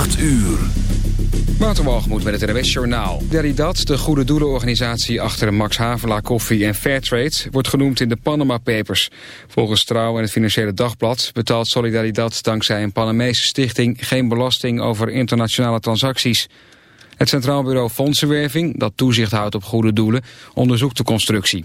8 uur. Waterwalgemoed met het NWS Journaal. Deridat, de goede doelenorganisatie achter Max Havelaar Koffie en Fairtrade... wordt genoemd in de Panama Papers. Volgens Trouw en het Financiële Dagblad betaalt Solidaridad... dankzij een Panamese stichting geen belasting over internationale transacties. Het Centraal Bureau Fondsenwerving, dat toezicht houdt op goede doelen... onderzoekt de constructie.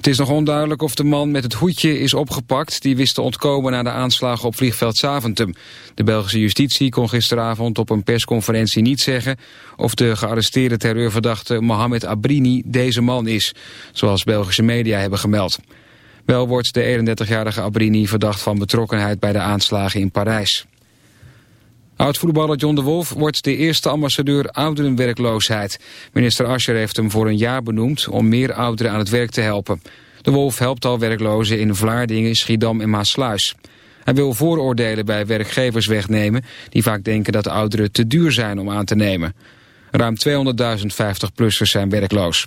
Het is nog onduidelijk of de man met het hoedje is opgepakt... die wist te ontkomen na de aanslagen op vliegveld Zaventem. De Belgische justitie kon gisteravond op een persconferentie niet zeggen... of de gearresteerde terreurverdachte Mohamed Abrini deze man is... zoals Belgische media hebben gemeld. Wel wordt de 31-jarige Abrini verdacht van betrokkenheid... bij de aanslagen in Parijs. Oud-voetballer John de Wolf wordt de eerste ambassadeur ouderenwerkloosheid. Minister Ascher heeft hem voor een jaar benoemd om meer ouderen aan het werk te helpen. De Wolf helpt al werklozen in Vlaardingen, Schiedam en Maasluis. Hij wil vooroordelen bij werkgevers wegnemen... die vaak denken dat ouderen te duur zijn om aan te nemen. Ruim 200.000 50-plussers zijn werkloos.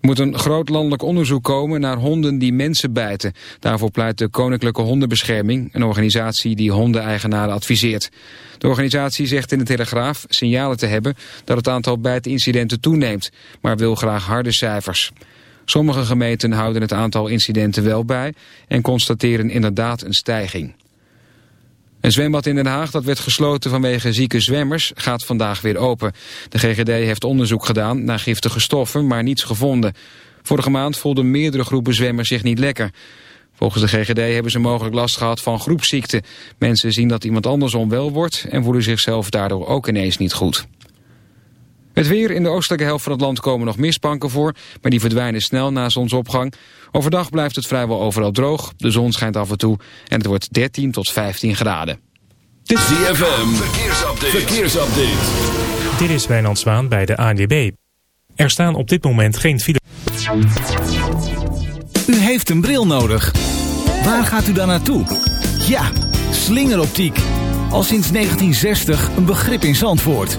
Moet een groot landelijk onderzoek komen naar honden die mensen bijten. Daarvoor pleit de Koninklijke Hondenbescherming, een organisatie die hondeneigenaren adviseert. De organisatie zegt in de Telegraaf signalen te hebben dat het aantal bijtincidenten toeneemt, maar wil graag harde cijfers. Sommige gemeenten houden het aantal incidenten wel bij en constateren inderdaad een stijging. Een zwembad in Den Haag dat werd gesloten vanwege zieke zwemmers gaat vandaag weer open. De GGD heeft onderzoek gedaan naar giftige stoffen, maar niets gevonden. Vorige maand voelden meerdere groepen zwemmers zich niet lekker. Volgens de GGD hebben ze mogelijk last gehad van groepsziekte. Mensen zien dat iemand anders onwel wordt en voelen zichzelf daardoor ook ineens niet goed. Het weer in de oostelijke helft van het land komen nog mistbanken voor, maar die verdwijnen snel na zonsopgang. Overdag blijft het vrijwel overal droog, de zon schijnt af en toe en het wordt 13 tot 15 graden. Dit is ZFM, verkeersupdate. verkeersupdate. Dit is Wijnand Zwaan bij de ANWB. Er staan op dit moment geen file. U heeft een bril nodig. Waar gaat u dan naartoe? Ja, slingeroptiek. Al sinds 1960 een begrip in Zandvoort.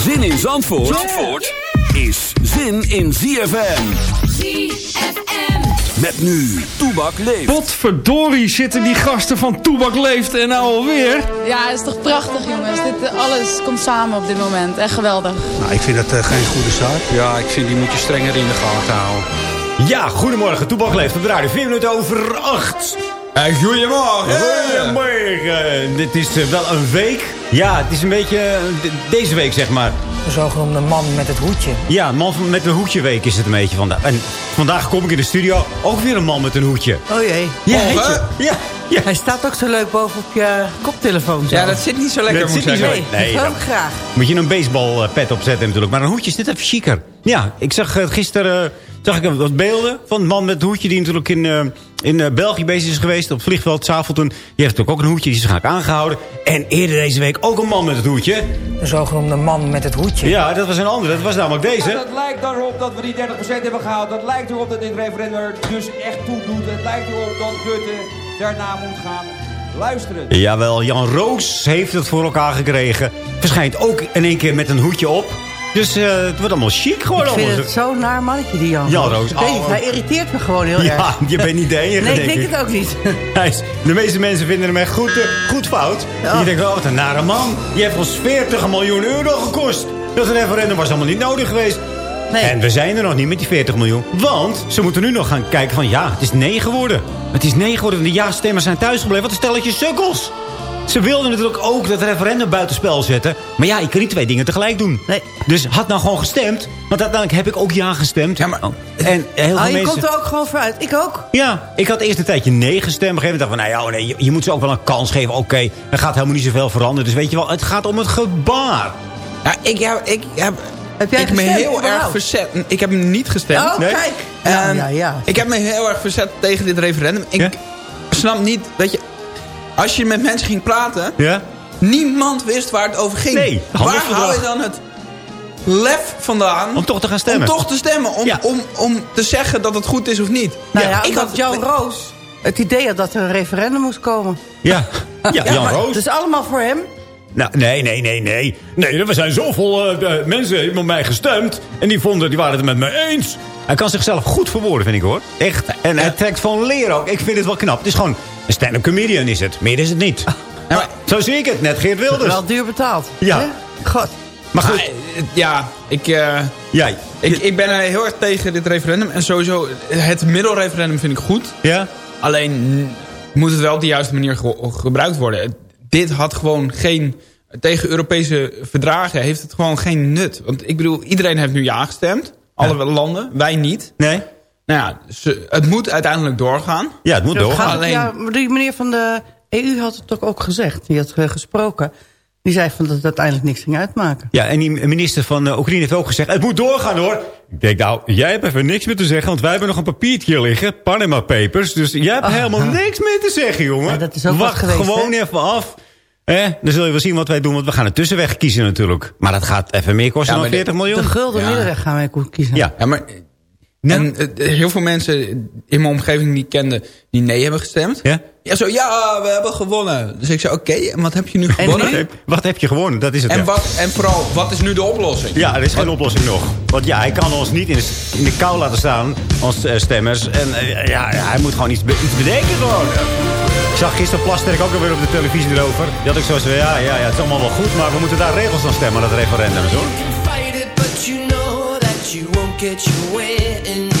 Zin in Zandvoort, Zandvoort is zin in ZFM. ZFM. Met nu, Toebak leeft. Potverdorie zitten die gasten van Toebak leeft en nou alweer. Ja, het is toch prachtig jongens. Dit, eh, alles komt samen op dit moment. Echt geweldig. Nou, ik vind dat uh, geen goede zaak. Ja, ik vind die moet je strenger in de gaten houden. Ja, goedemorgen. Toebak leeft op de radio. 4 minuten over 8. Uh, goedemorgen. Goedemorgen. Dit is uh, wel een week. Ja, het is een beetje uh, deze week, zeg maar. De zogenoemde man met het hoedje. Ja, man met een hoedje week is het een beetje vandaag. En vandaag kom ik in de studio. Ook weer een man met een hoedje. Oh jee. Ja, oh, ja, ja. Hij staat ook zo leuk boven op je koptelefoon. Zo. Ja, dat zit niet zo lekker, dat zit niet zo Nee, nee dat graag. Moet je een baseballpet opzetten natuurlijk. Maar een hoedje is dit even chiquer. Ja, ik zag gisteren zag ik wat beelden van een man met het hoedje... die natuurlijk in, uh, in uh, België bezig is geweest op het vliegveld Zavelton. Die heeft natuurlijk ook een hoedje, die is vaak aangehouden. En eerder deze week ook een man met het hoedje. De zogenoemde man met het hoedje. Ja, dat was een andere. Dat was namelijk deze. Ja, dat lijkt erop dat we die 30% hebben gehaald. Dat lijkt erop dat dit referendum dus echt toe doet. Het lijkt erop dat Rutte daarna moet gaan luisteren. Jawel, Jan Roos heeft het voor elkaar gekregen. Verschijnt ook in één keer met een hoedje op. Dus eh, het wordt allemaal chic Ik geworden. vind het zo'n naar mannetje, die Jan. Jan Roos. Ik Oh. hij irriteert me gewoon heel Ja, erg. je bent niet de enige, Nee, ik denk ik. het ook niet. Hij is- de meeste mensen vinden hem echt goed, eh, goed fout. En je denkt, oh, wat een nare man. Je hebt ons 40 miljoen euro gekost. Dat referendum was allemaal niet nodig geweest. En we zijn er nog niet met die 40 miljoen. Want ze moeten nu nog gaan kijken van, ja, het is nee geworden. Het is nee geworden. De ja-stemmers zijn thuisgebleven. Wat een stelletje sukkels. Ze wilden natuurlijk ook dat referendum buitenspel zetten. Maar ja, ik kan niet twee dingen tegelijk doen. Dus had nou gewoon gestemd. Want uiteindelijk heb ik ook ja gestemd. En heel veel Ah, je mensen... komt er ook gewoon vooruit. Ik ook. Ja, ik had eerst een tijdje nee gestemd. Op een gegeven moment dacht ik van, nou ja, oh nee, je, je moet ze ook wel een kans geven. Oké, er gaat helemaal niet zoveel veranderen. Dus weet je wel, het gaat om het gebaar. Ja, ik heb, ik heb, Heb jij ik me heel erg verzet. Ik heb hem niet gestemd. Oh, Nee. kijk. Ja, ja, ja. Ik heb me heel erg verzet tegen dit referendum. Ik snap niet, weet je... Als je met mensen ging praten... Ja? Niemand wist waar het over ging. Nee, waar haal je dan het lef vandaan... Om toch te gaan stemmen. Om toch te stemmen. Om, om, om te zeggen dat het goed is of niet. Nou ja, ik ik had Jan Roos het idee had dat er een referendum moest komen. Ja, ja, Jan maar Roos. Het is allemaal voor hem. Nou, nee, nee, nee, nee. Nee, er zijn zoveel eh, mensen die met mij gestemd. En die vonden, die waren het met me eens. Hij kan zichzelf goed verwoorden, vind ik hoor. Echt. En hij trekt van leren ook. Ik vind het wel knap. Het is gewoon een stand-up comedian is het. Meer is het niet. Ja, maar zo zie ik het. Net Geert Wilders. Wel duur betaald. Ja. hè? God. Maar goed. Ah, ja, ik, eh, Ja, ik, ik ben er heel erg tegen dit referendum. En sowieso, het middelreferendum vind ik goed. Ja? Alleen moet het wel op de juiste manier ge- gebruikt worden. Dit had gewoon geen... Tegen Europese verdragen heeft het gewoon geen nut. Want ik bedoel, iedereen heeft nu ja gestemd. Alle landen, wij niet. Nee? Nou ja, ze- het moet uiteindelijk doorgaan. Ja, het moet doorgaan. Alleen- Ja, maar die meneer van de EU had het toch ook gezegd. Die had eh, gesproken. Die zei van dat het uiteindelijk niks ging uitmaken. Ja, en die minister van eh, Oekraïne heeft ook gezegd... het moet doorgaan hoor. Ik denk, nou, jij hebt even niks meer te zeggen... want wij hebben nog een papiertje liggen. Panama Papers. Dus jij hebt helemaal niks meer te zeggen, jongen. Ja, dat is ook Wacht geweest, gewoon hè? even af. Hè? Dan zul je wel zien wat wij doen. Want we gaan een tussenweg kiezen natuurlijk. Maar dat gaat even meer kosten Ja, dan maar 40 miljoen. De gulden Ja. middenweg gaan wij kiezen. Ja. Ja, maar... En eh, heel veel mensen in mijn omgeving die ik kende... die nee hebben gestemd. Ja? Ja, zo, ja, we hebben gewonnen. Dus ik zei, oké, en wat heb je nu gewonnen? Wat heb je gewonnen? Dat is het. En, ja. wat, en vooral, wat is nu de oplossing? Ja, er is geen oplossing nog. Want ja, hij kan ons niet in de, in de kou laten staan als eh, stemmers. En eh, ja, hij moet gewoon iets, be- iets bedenken gewoon. Ik zag gisteren Plasterk ook alweer op de televisie erover. Had ik zo van, ja, ja, ja, het is allemaal wel goed, maar we moeten daar regels aan stemmen, dat referendum, hoor. get you waiting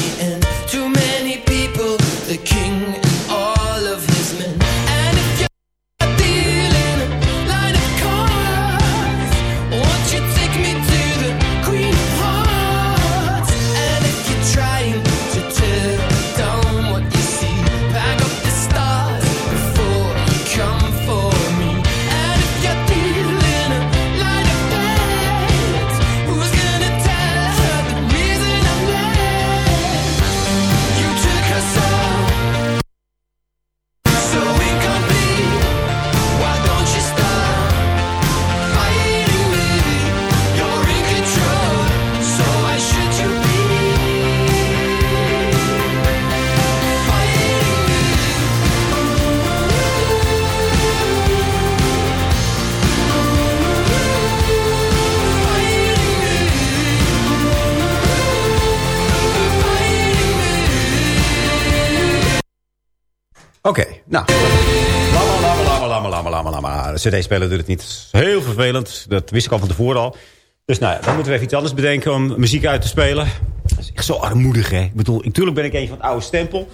cd-speler doet het niet. Dat is heel vervelend. Dat wist ik al van tevoren al. Dus nou ja, dan moeten we even iets anders bedenken om muziek uit te spelen. Dat is echt zo armoedig, hè. Ik bedoel, natuurlijk ben ik een van het oude stempel.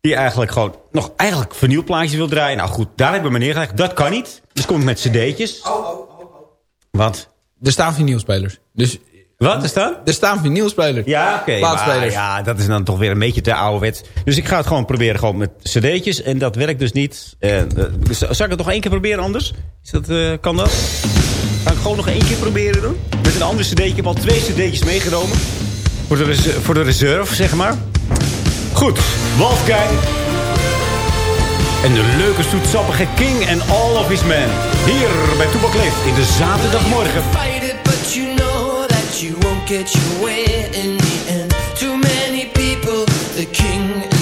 Die eigenlijk gewoon nog eigenlijk vernieuwplaatjes wil draaien. Nou goed, daar heb ik me neergelegd. Dat kan niet. Dus kom ik met cd'tjes. Wat? Er staan vinylspelers. Dus Wat is dat? er staan vinylspelers. Ja, oké. Maar ja, dat is dan toch weer een beetje te ouderwets. Dus ik ga het gewoon proberen gewoon met cd'tjes. En dat werkt dus niet. Dus zal ik het nog één keer proberen anders? Is dat, eh, kan dat? Ga ik gewoon nog één keer proberen doen? Met een ander cd'tje. Ik heb al twee cd'tjes meegenomen. Voor de, voor de reserve, zeg maar. Goed. Wolfgang. En de leuke zoetsappige King en All of His Men. Hier bij Leeft in de zaterdagmorgen. Get your way in the end. Too many people, the king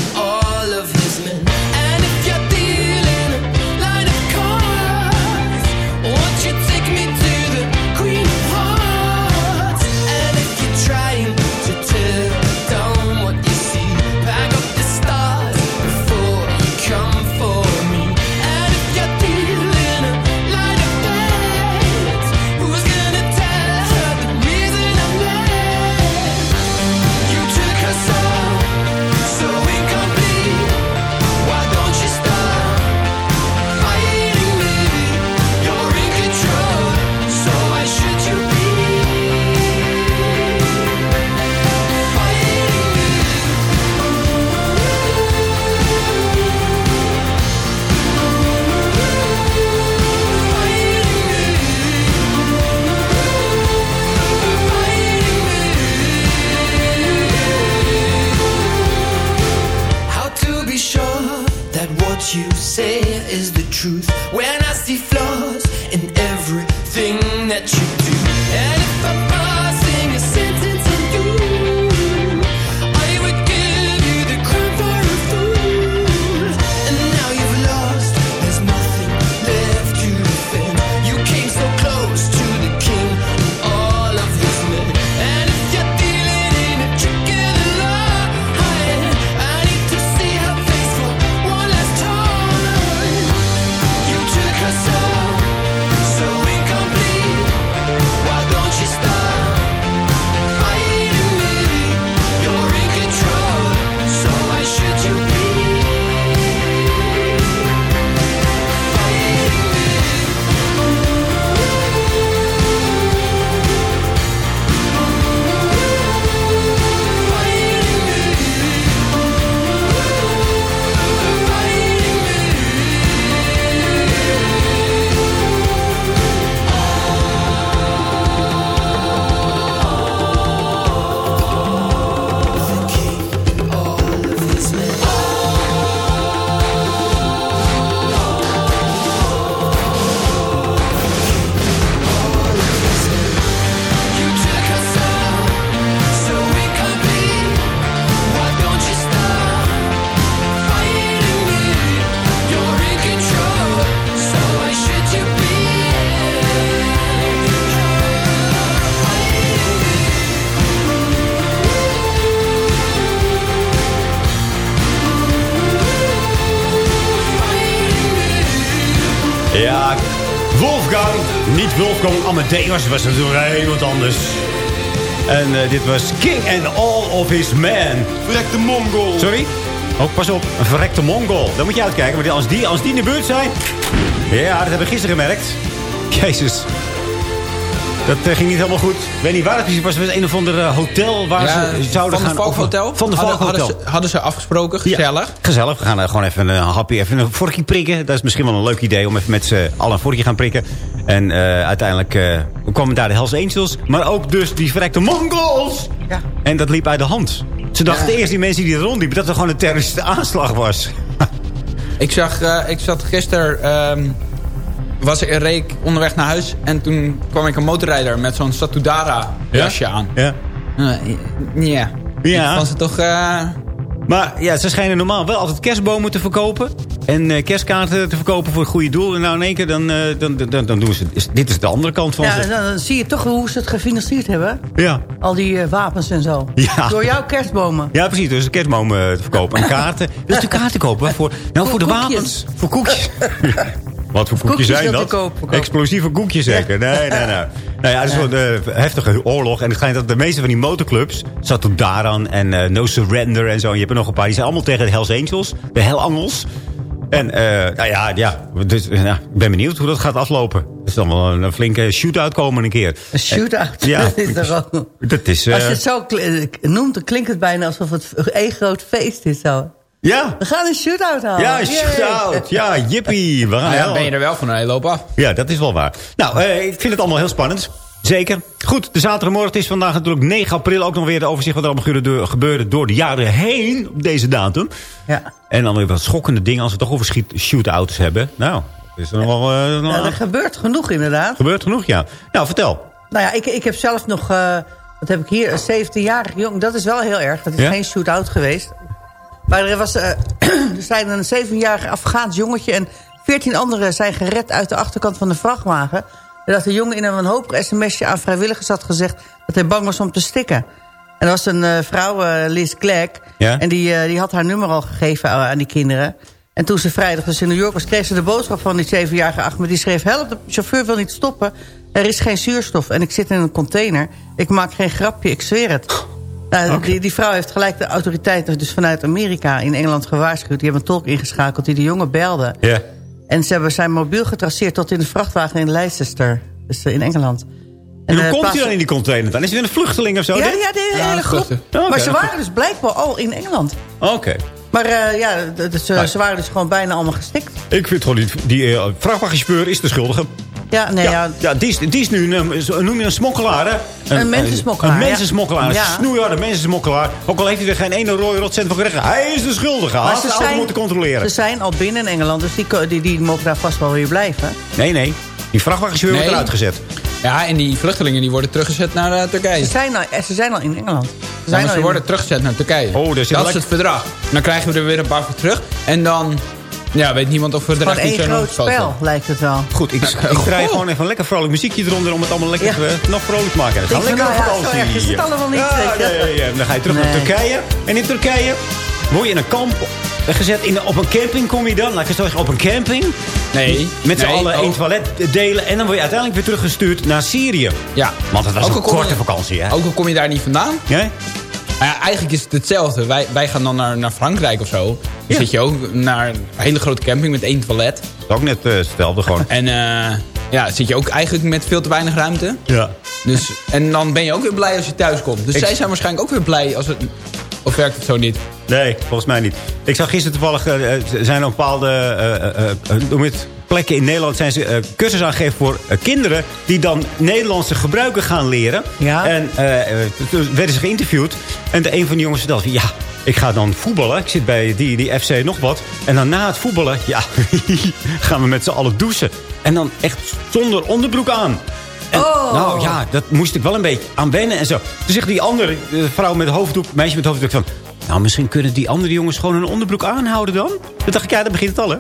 Wolfgang Amadeus, het was natuurlijk iemand anders. En eh, dit was King and All of His Men. Verrekte Mongol. Sorry? Oh, pas op. Een verrekte Mongol. Daar moet je uitkijken. Want als die, als die in de buurt zijn... Ja, dat hebben we gisteren gemerkt. Jezus. Dat eh, ging niet helemaal goed. Ik weet niet waar het precies was. Het was een of ander eh, hotel waar Ja, ze zouden van gaan... de Valkhotel? Van de Hadden- Valkhotel. Hadden, ze- hadden ze afgesproken, gezellig. Gezellig. We gaan gewoon even een hapje, even een vorkje prikken. Dat is misschien wel een leuk idee om even met z'n allen een vorkje gaan prikken. En eh, uiteindelijk eh, kwamen daar de Hells Angels. Maar ook dus die verrekte Mongols. Ja. En dat liep uit de hand. Ze dachten eerst die mensen die er rondliepen... dat het gewoon een terroristische aanslag was. Ik, zag, eh, ik zat gisteren... ehm, was ik in Reek onderweg naar huis. En toen kwam ik een motorrijder met zo'n Satudara jasje aan. Ja. Eh, ja. Ja. Vond ze toch... Maar ja, ze schijnen normaal wel altijd kerstbomen te verkopen. En eh, kerstkaarten te verkopen voor het goede doel. En nou in één keer, dan, eh, dan, dan, dan doen ze... Dit is de andere kant van Ja, ze. dan, dan zie je toch hoe ze het gefinancierd hebben. Ja. Al die eh, wapens en zo. Ja. Door jouw kerstbomen. Ja, precies. Dus eh, te verkopen. En kaarten. Dus de kaarten kopen. Voor, nou, voor, de wapens. Voor koekjes. Wat voor koekjes, Koekjes zijn dat koop. Explosieve koekjes zeker. Nee, nee, nee. Nou ja, het is een heftige oorlog. En het schijnt dat de meeste van die motorclubs... Satudaran en eh, No Surrender en zo. En je hebt er nog een paar. Die zijn allemaal tegen de Hells Angels. De Hell Angels. En eh, nou ja, ja dus, nou, ik ben benieuwd hoe dat gaat aflopen. Er is dan wel een, een flinke shootout komen een keer. Een shootout. Ja. Dat is toch Dat is... Als je eh, het zo noemt, dan klinkt het bijna alsof het één groot feest is. Zo. Ja. We gaan een shootout houden. Ja, Yay. shootout. Ja, jippie. We gaan nou ja, ben je er wel van een hoop af. Ja, dat is wel waar. Nou, eh, ik vind het allemaal heel spannend. Zeker. Goed, de zaterdagmorgen het is vandaag natuurlijk 9 april. Ook nog weer de overzicht wat er allemaal gebeurde door, de jaren heen op deze datum. Ja. En dan weer wat schokkende dingen als we toch over shootouts hebben. Nou, is er nog wel... eh, nog- er gebeurt genoeg inderdaad. gebeurt genoeg, ja. Nou, vertel. Nou ja, ik, ik heb zelf nog... eh, wat heb ik hier? Een 17-jarig jong. Dat is wel heel erg. Dat is Ja? geen shootout geweest. Maar er, was, eh, er zijn een 7-jarig Afghaans jongetje... en 14 anderen zijn gered uit de achterkant van de vrachtwagen. Dat de jongen in een wanhopig sms'je aan vrijwilligers had gezegd... dat hij bang was om te stikken. En dat was een eh, vrouw, eh, Liz. Ja? En die, eh, die had haar nummer al gegeven aan die kinderen. En toen ze vrijdag dus in New York was... kreeg ze de boodschap van die 7-jarige Ahmed. Die schreef, help, de chauffeur wil niet stoppen. Er is geen zuurstof en ik zit in een container. Ik maak geen grapje, ik zweer het. Nou, die, die vrouw heeft gelijk de autoriteiten dus vanuit Amerika in Engeland gewaarschuwd. Die hebben een tolk ingeschakeld die de jongen belde. Ja. En ze hebben zijn mobiel getraceerd tot in de vrachtwagen in Leicester. Dus eh, in Engeland. En hoe eh, komt hij dan in die container dan? Is hij een vluchteling of zo? Ja, ja, de hele groep. maar ze waren dus blijkbaar al in Engeland. Oké. Maar eh, ja, dus, ze waren dus gewoon bijna allemaal gestikt. Ik vind gewoon die, die vrachtwagenchauffeur is de schuldige. Ja, nee, ja. ja die, is, die is nu, een, noem je een smokkelaar, hè? Een mensensmokkelaar, Een mensensmokkelaar, Ja. een snoeiharde mensensmokkelaar. Ook al heeft hij er geen ene rode rotcent voor gekregen. Hij is de schuldige. Had de auto moeten controleren. ze zijn al binnen in Engeland, dus die, die, die mogen daar vast wel weer blijven. Nee, nee. Die vrachtwagenchauffeur wordt Nee. eruit gezet. Ja, en die vluchtelingen die worden teruggezet naar eh, Turkije. Ze zijn al, eh, ze zijn al in Engeland. Ze zijn maar al ze in- worden teruggezet naar Turkije. Oh, dus dat is het verdrag. Dan krijgen we er weer een paar voor terug. En dan ja, weet niemand of we er echt iets zijn groot opgeschoten. spel, lijkt het wel. Goed, ik, ik draai gewoon even een lekker vrolijk muziekje eronder... om het allemaal lekker Ja. eh, nog vrolijk te maken. We lekker nou ja, vakantie. zo erg is het allemaal niet, Ja, je. nee, nee, nee. Dan ga je terug naar Nee. Turkije. En in Turkije word je in een kamp gezet. In, op een camping kom je dan. Laat ik het zo zeggen, op een camping. Nee. Met z'n nee, allen oh. één toilet delen. En dan word je uiteindelijk weer teruggestuurd naar Syrië. Ja. Want het was Ook een korte je- vakantie, hè? Ook al kom je daar niet vandaan. Ja? Nou ja, eigenlijk is het hetzelfde. Wij, wij gaan dan naar, naar Frankrijk of zo. Dan Ja. zit je ook naar een hele grote camping met één toilet. Dat is ook net eh, hetzelfde gewoon. En eh, ja, zit je ook eigenlijk met veel te weinig ruimte. Ja. Dus, en dan ben je ook weer blij als je thuis komt. Dus Ik- zij zijn waarschijnlijk ook weer blij als het... Of werkt het zo niet? Nee, volgens mij niet. Ik zag gisteren toevallig, eh, zijn er bepaalde eh, eh, eh, noem het, plekken in Nederland... zijn ze eh, cursus aangegeven voor eh, kinderen... die dan Nederlandse gebruiken gaan leren. Ja. En eh, eh, toen werden ze geïnterviewd. En de, een van die jongens vertelde... ja, ik ga dan voetballen. Ik zit bij die, die FC nog wat. En dan na het voetballen, ja, gaan we met z'n allen douchen. En dan echt zonder onderbroek aan. En, Oh. Nou ja, dat moest ik wel een beetje aan wennen en zo. Toen zegt die andere vrouw met hoofddoek, meisje met hoofddoek van... Nou, misschien kunnen die andere jongens gewoon een onderbroek aanhouden dan? Toen dacht ik, ja, dan begint het al, hè.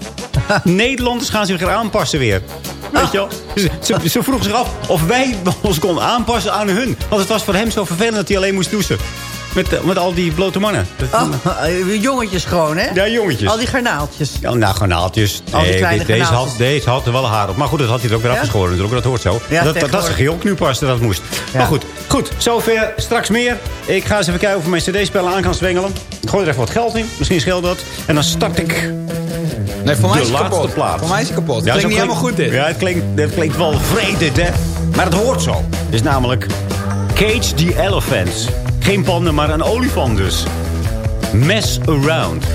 Nederlanders gaan zich weer aanpassen weer. Weet je wel? Ze, ze, ze vroeg zich af of wij ons konden aanpassen aan hun. Want het was voor hem zo vervelend dat hij alleen moest douchen. Met, eh, met al die blote mannen. Oh, eh, jongetjes gewoon, hè? Ja, jongetjes. Al die garnaaltjes. Ja, nou, garnaaltjes. Al die Nee, kleine deze, had, deze had er wel haar op. Maar goed, dat had hij er ook weer Ja? afgeschoren natuurlijk. Dat hoort zo. Ja, dat, dat, je ook nu pas dat dat moest. Ja. Maar goed, goed. Zover. Straks meer. Ik ga eens even kijken of ik mijn cd-spellen aan kan zwengelen. Ik gooi er even wat geld in. Misschien scheelt dat. En dan start ik Nee, voor mij de is kapot. plaat. Voor mij is het kapot. Het Ja, klinkt zo niet helemaal goed dit. Ja, het klinkt, het klinkt wel vreed dit, hè. Maar het hoort zo. Het is namelijk Cage the Elephants. Geen panden, maar een olifant dus. Mess Around.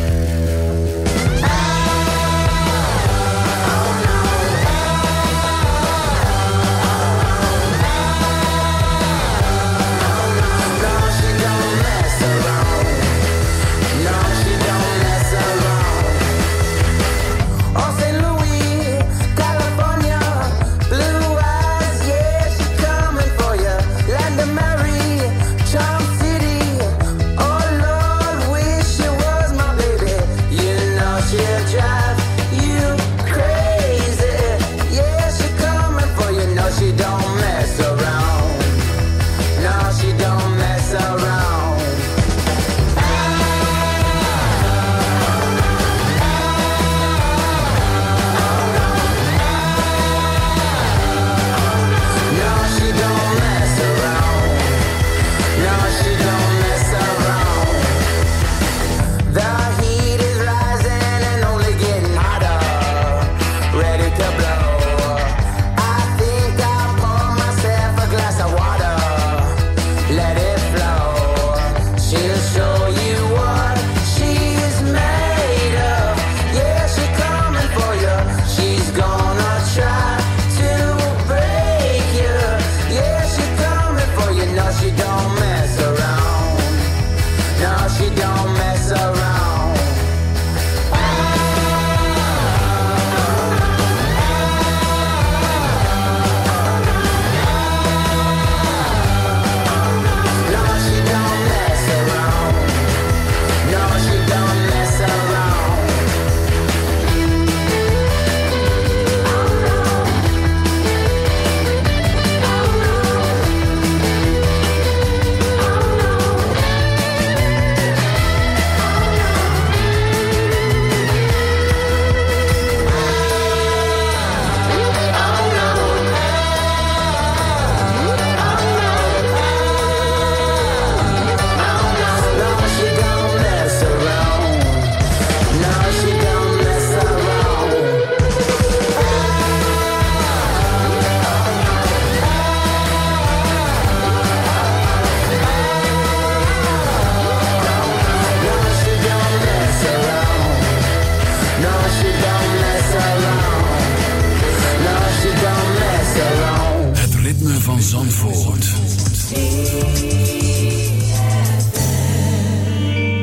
Van Zandvoort.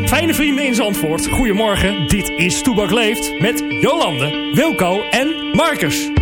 Fijne vrienden in Zandvoort, goedemorgen. Dit is Toebak Leeft met Jolande, Wilco en Marcus.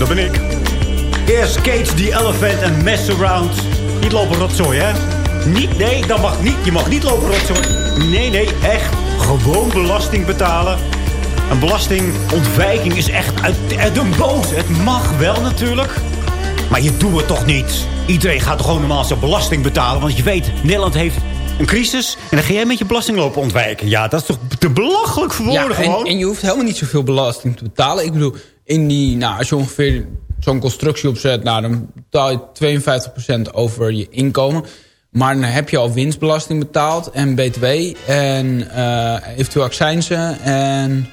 Dat ben ik. Eerst Cage the Elephant en Mess Around. Niet lopen rotzooi, hè? Niet, nee, dat mag niet. Je mag niet lopen rotzooi. Nee, nee, echt. Gewoon belasting betalen. Een belastingontwijking is echt uit, uit een boot. Het mag wel natuurlijk. Maar je doet het toch niet. Iedereen gaat toch gewoon normaal zijn belasting betalen. Want je weet, Nederland heeft een crisis. En dan ga jij met je belasting lopen ontwijken. Ja, dat is toch te belachelijk voor woorden Ja, en, gewoon. en je hoeft helemaal niet zoveel belasting te betalen. Ik bedoel, in die, nou, als je ongeveer zo'n constructie opzet... Nou, dan betaal je 52% over je inkomen. Maar dan heb je al winstbelasting betaald en btw en eh, eventueel accijnsen. En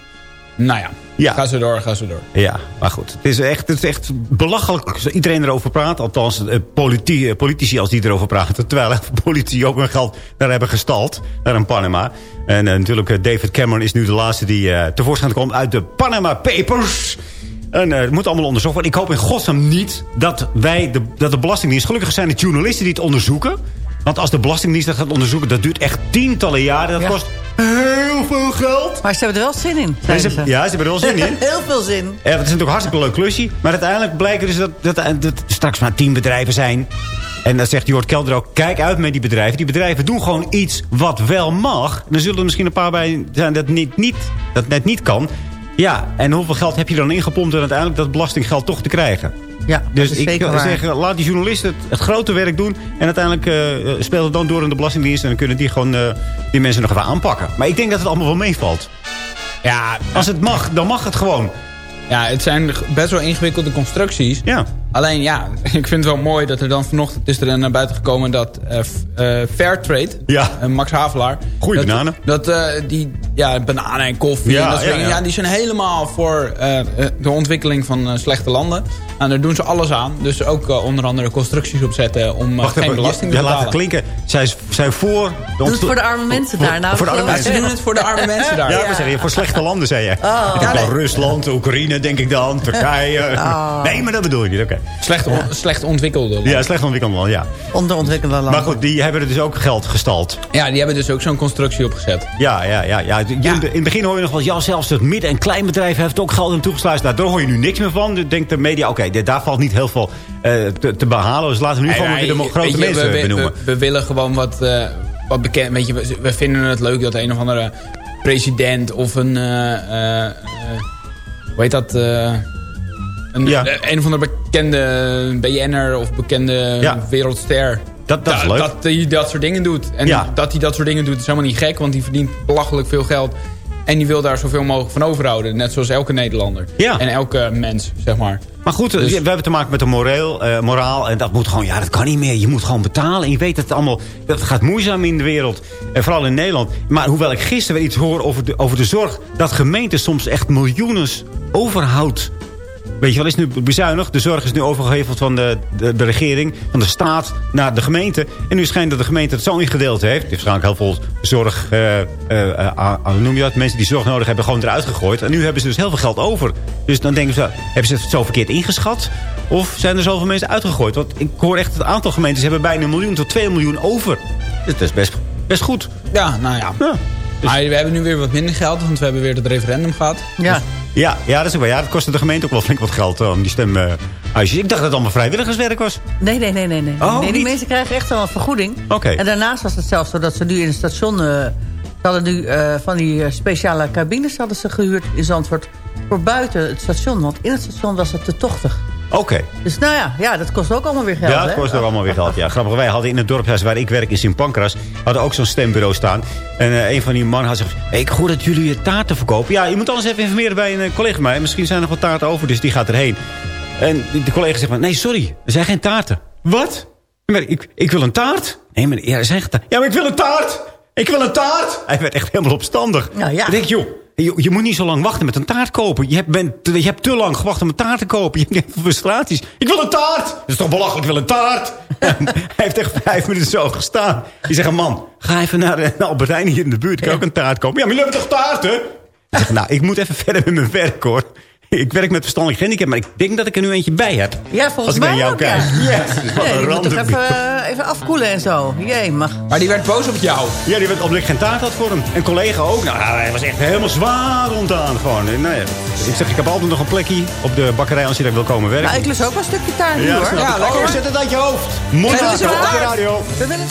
nou ja, Ja. ga zo door, ga zo door. Ja, maar goed. Het is echt, het is echt belachelijk als iedereen erover praat. Althans, eh, eh, politici als die erover praten. Terwijl politici ook hun geld daar hebben gestald. Daar in Panama. En natuurlijk David Cameron is nu de laatste die tevoorschijn komt uit de Panama Papers. En eh, het moet allemaal onderzocht worden. Ik hoop in godsnaam niet dat wij, de, dat de Belastingdienst... Gelukkig zijn het journalisten die het onderzoeken. Want als de Belastingdienst dat gaat onderzoeken... dat duurt echt tientallen jaren. Dat kost heel veel geld. Maar ze hebben er wel zin in, Ja, ze, ze. ja, ze hebben er wel zin in. Heel veel zin. Ja, het is natuurlijk een hartstikke leuk klusje. Maar uiteindelijk blijkt dus dat, dat, dat er straks maar tien bedrijven zijn. En dan zegt Jort Kelder ook, kijk uit met die bedrijven. Die bedrijven doen gewoon iets wat wel mag. Dan zullen er misschien een paar bij zijn dat, niet, niet, dat net niet kan. Ja, en hoeveel geld heb je dan ingepompt... om uiteindelijk dat belastinggeld toch te krijgen? Ja, dat Dus is ik waar. zeggen, laat die journalisten het, het grote werk doen. En uiteindelijk eh, eh, speelt het dan door in de Belastingdienst. En dan kunnen die gewoon eh, die mensen nog even aanpakken. Maar ik denk dat het allemaal wel meevalt. Ja, Als het mag, dan mag het gewoon. Ja, het zijn best wel ingewikkelde constructies. Ja. Alleen ja, ik vind het wel mooi dat er dan vanochtend is er naar buiten gekomen dat eh f- eh, Fairtrade, Ja. eh, Max Havelaar. Goeie dat, bananen. Dat eh, die, ja, bananen en koffie Ja, en dat soort ja, dingen, ja. ja, die zijn helemaal voor de ontwikkeling van eh, slechte landen. En daar doen ze alles aan. Dus ook onder andere constructies opzetten om eh, Wacht geen even, belasting te laat betalen. het klinken. Zij zijn voor... De Doe het voor de arme mensen daar. Nou, voor de arme mensen. ik. Ze doen het voor de arme mensen daar. Ja, we zeggen je, voor slechte landen, zei je. Oh. Ik denk Ja. Rusland, Oekraïne, denk ik dan, Turkije. Oh. Nee, maar dat bedoel je niet, oké. Slecht, on- slecht ontwikkelde landen. Ja, slecht ontwikkeld land, ja. Onderontwikkelde landen. Maar goed, die hebben er dus ook geld gestald. Ja, die hebben dus ook zo'n constructie opgezet. Ja, ja, ja. ja. In, het begin hoor je nog wel, ja, zelfs het midden- en kleinbedrijf heeft ook geld in toegesluist. Nou, daar hoor je nu niks meer van. Dus denkt de media, oké, daar valt niet heel veel eh, te, te behalen. Dus laten we nu gewoon Nee, weer de grote je, mensen we, benoemen. We, we willen gewoon wat, eh, wat bekend. Weet je, we, we vinden het leuk dat een of andere president of een. eh, eh, eh, hoe heet dat? Eh, een, Ja. eh, een of andere bekende BN'er of bekende Ja. wereldster. Dat- dat is leuk. Dat hij dat soort dingen doet. En Ja. dat hij dat soort dingen doet is helemaal niet gek. Want die verdient belachelijk veel geld. En die wil daar zoveel mogelijk van overhouden. Net zoals elke Nederlander. Ja. En elke mens, zeg maar. Maar goed, Dus- we hebben te maken met een moreel, eh, moraal. En dat moet gewoon, ja, dat kan niet meer. Je moet gewoon betalen. En je weet dat het allemaal, dat gaat moeizaam in de wereld. En vooral in Nederland. Maar hoewel ik gisteren weer iets hoor over de, over de zorg... dat gemeenten soms echt miljoenen overhoudt. Weet je wel, is nu bezuinigd. De zorg is nu overgeheveld van de, de, de regering, van de staat naar de gemeente. En nu schijnt dat de gemeente het zo ingedeeld heeft. Die heeft waarschijnlijk heel veel zorg, eh, eh, eh, hoe noem je dat? Mensen die zorg nodig hebben, gewoon eruit gegooid. En nu hebben ze dus heel veel geld over. Dus dan denken ze, hebben ze het zo verkeerd ingeschat? Of zijn er zoveel mensen uitgegooid? Want ik hoor echt, het aantal gemeentes hebben bijna een miljoen tot 2 miljoen over. Dus dat is best, best goed. Ja, nou ja. Ja. Maar we hebben nu weer wat minder geld, want we hebben weer het referendum gehad. Ja. Ja, ja, dat is ook wel. Ja, dat kostte de gemeente ook wel flink wat geld eh, om die stem... eh, ik dacht dat het allemaal vrijwilligerswerk was. Nee, nee, nee, nee. nee. Oh, nee die niet? mensen krijgen echt wel een vergoeding. Oké. En daarnaast was het zelfs zo dat ze nu in het station... eh, hadden nu eh, van die eh, speciale cabines hadden ze gehuurd in Zandvoort... voor buiten het station. Want in het station was het te tochtig. Oké. Dus nou ja, ja, dat kost ook allemaal weer geld. Ja, dat hè? kost ook allemaal weer geld. Ja, grappig. Wij hadden in het dorpshuis waar ik werk in Sint Pancras... hadden ook zo'n stembureau staan. En eh, een van die mannen had gezegd... Hey, ik hoor dat jullie eh, taarten verkopen. Ja, je moet anders even informeren bij een collega van mij. Misschien zijn er nog wat taarten over, dus die gaat erheen. En de collega zegt van... Nee, sorry, er zijn geen taarten. Wat? Ik, ik wil een taart. Nee, maar ja, er zijn geen taart. Ja, maar ik wil een taart! Ik wil een taart! Hij werd echt helemaal opstandig. Nou ja. Ik denk, joh, je, je moet niet zo lang wachten met een taart kopen. Je hebt, bent, je hebt te lang gewacht om een taart te kopen. Je hebt frustraties. Ik wil een taart! Dat is toch belachelijk, ik wil een taart! Hij heeft echt vijf minuten zo gestaan. Die zeggen, man, ga even naar de Albert Heijn hier in de buurt. Kan je ook een taart kopen? Ja, maar jullie hebben toch taarten? Hij zegt, nou, ik moet even verder met mijn werk, hoor. Ik werk met verstandelijk gehandicap, maar ik denk dat ik er nu eentje bij heb. Ja, volgens Als ik mij naar jou ook, kijk. ja. Yes, wat Ja, een moet toch even, eh, even afkoelen en zo. Jee, mag. Maar die werd boos op jou. Ja, die werd omdat ik geen taart had voor hem. En collega ook. Nou, hij was echt helemaal zwaar rondaan gewoon. Nou ja, ik zeg, ik heb altijd nog een plekje op de bakkerij als je daar wil komen werken. Nou, ik lus ook wel een stukje taart nu, ja, hoor. Ja, lekker. Oh, zet het uit je hoofd. Een op de radio. We willen...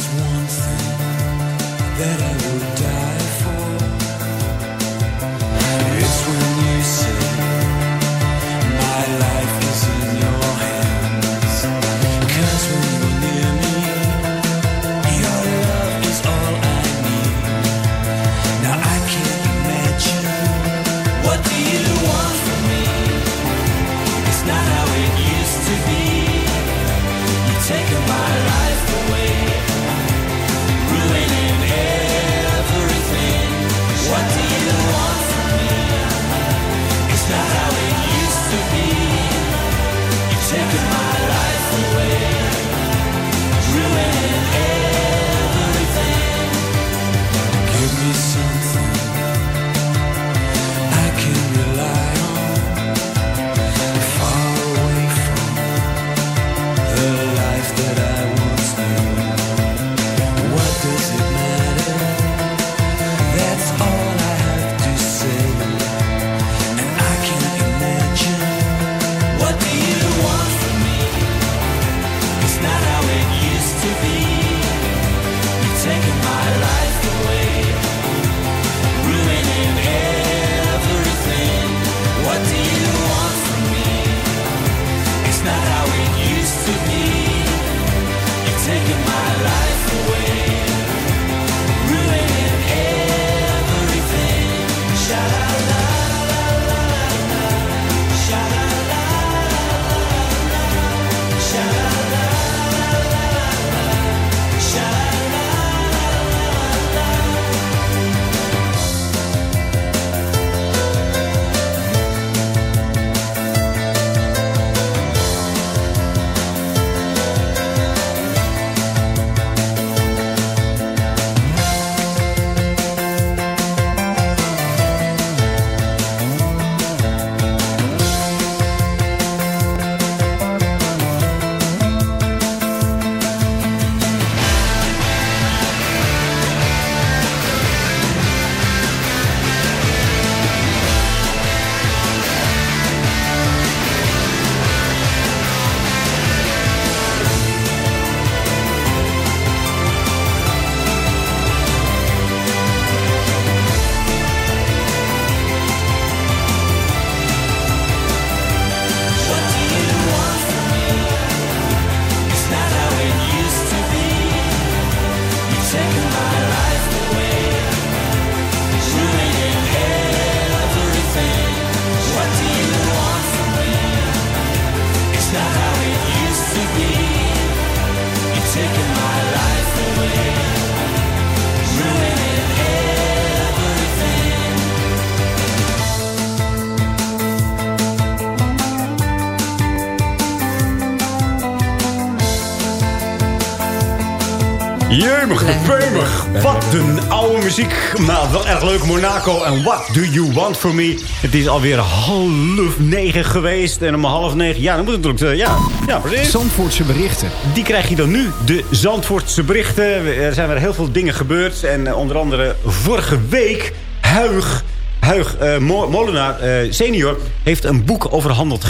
Jemig, bemig. Wat een oude muziek. Maar wel erg leuk. Monaco en What Do You Want From Me. Het is alweer half negen geweest. En om half negen... Ja, dan moet het natuurlijk... eh, ja, ja, precies. Zandvoortse berichten. Die krijg je dan nu. De Zandvoortse berichten. Er zijn weer heel veel dingen gebeurd. En eh, onder andere vorige week... Huig... Huig eh, Mo- Molenaar eh, senior heeft een boek overhandigd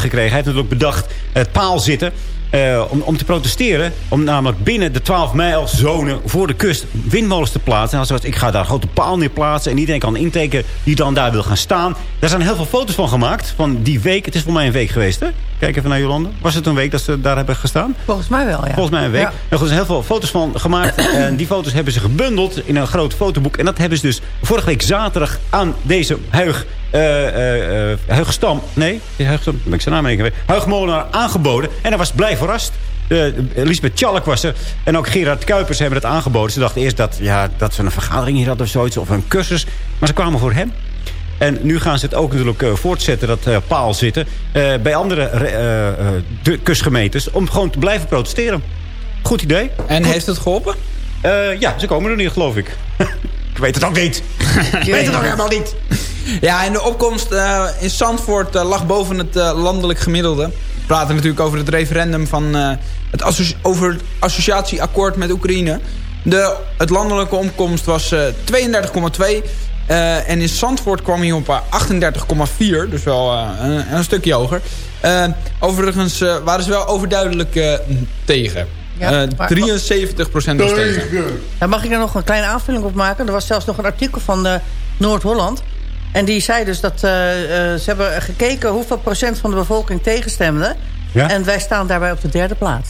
gekregen. Hij heeft natuurlijk bedacht het paal zitten. Eh, om, om te protesteren. Om namelijk binnen de 12 mijl zone voor de kust windmolens te plaatsen. Zei, ik ga daar een grote paal neer plaatsen. En iedereen kan intekenen die dan daar wil gaan staan. Daar zijn heel veel foto's van gemaakt. Van die week. Het is voor mij een week geweest, hè? Kijk even naar Jolande. Was het een week dat ze daar hebben gestaan? Volgens mij wel, ja. Volgens mij een week. Ja. Er zijn heel veel foto's van gemaakt. en die foto's hebben ze gebundeld in een groot fotoboek. En dat hebben ze dus vorige week zaterdag aan deze Huig... Huig Stam... Nee, is Huig Stam? Ben ik zijn naam even. Huig Molenaar aangeboden. En hij was blij verrast. Eh Lisbeth Tjallik was er. En ook Gerard Kuipers hebben het aangeboden. Ze dachten eerst dat, ja, dat ze een vergadering hier hadden of zoiets. Of een cursus. Maar ze kwamen voor hem. En nu gaan ze het ook natuurlijk eh, voortzetten, dat eh, paal zitten. eh, bij andere de kustgemeentes. Om gewoon te blijven protesteren. Goed idee. En heeft het geholpen? Eh, ja, ze komen er niet, geloof ik. ik weet het ook niet. ik weet het ook helemaal niet. Ja, en de opkomst in Zandvoort lag boven het landelijk gemiddelde. We praten natuurlijk over het referendum van het over het associatieakkoord met Oekraïne. De, het landelijke opkomst was eh 32,2. Eh, en in Zandvoort kwam hij op eh, 38,4. Dus wel eh, een, een stukje hoger. Eh, overigens eh, waren ze wel overduidelijk eh, tegen. Ja, Eh, maar- 73 was tegen. Ja, mag ik er nog een kleine aanvulling op maken? Er was zelfs nog een artikel van eh, Noord-Holland. En die zei dus dat eh, eh, ze hebben gekeken hoeveel procent van de bevolking tegenstemde. Ja? En wij staan daarbij op de derde plaats.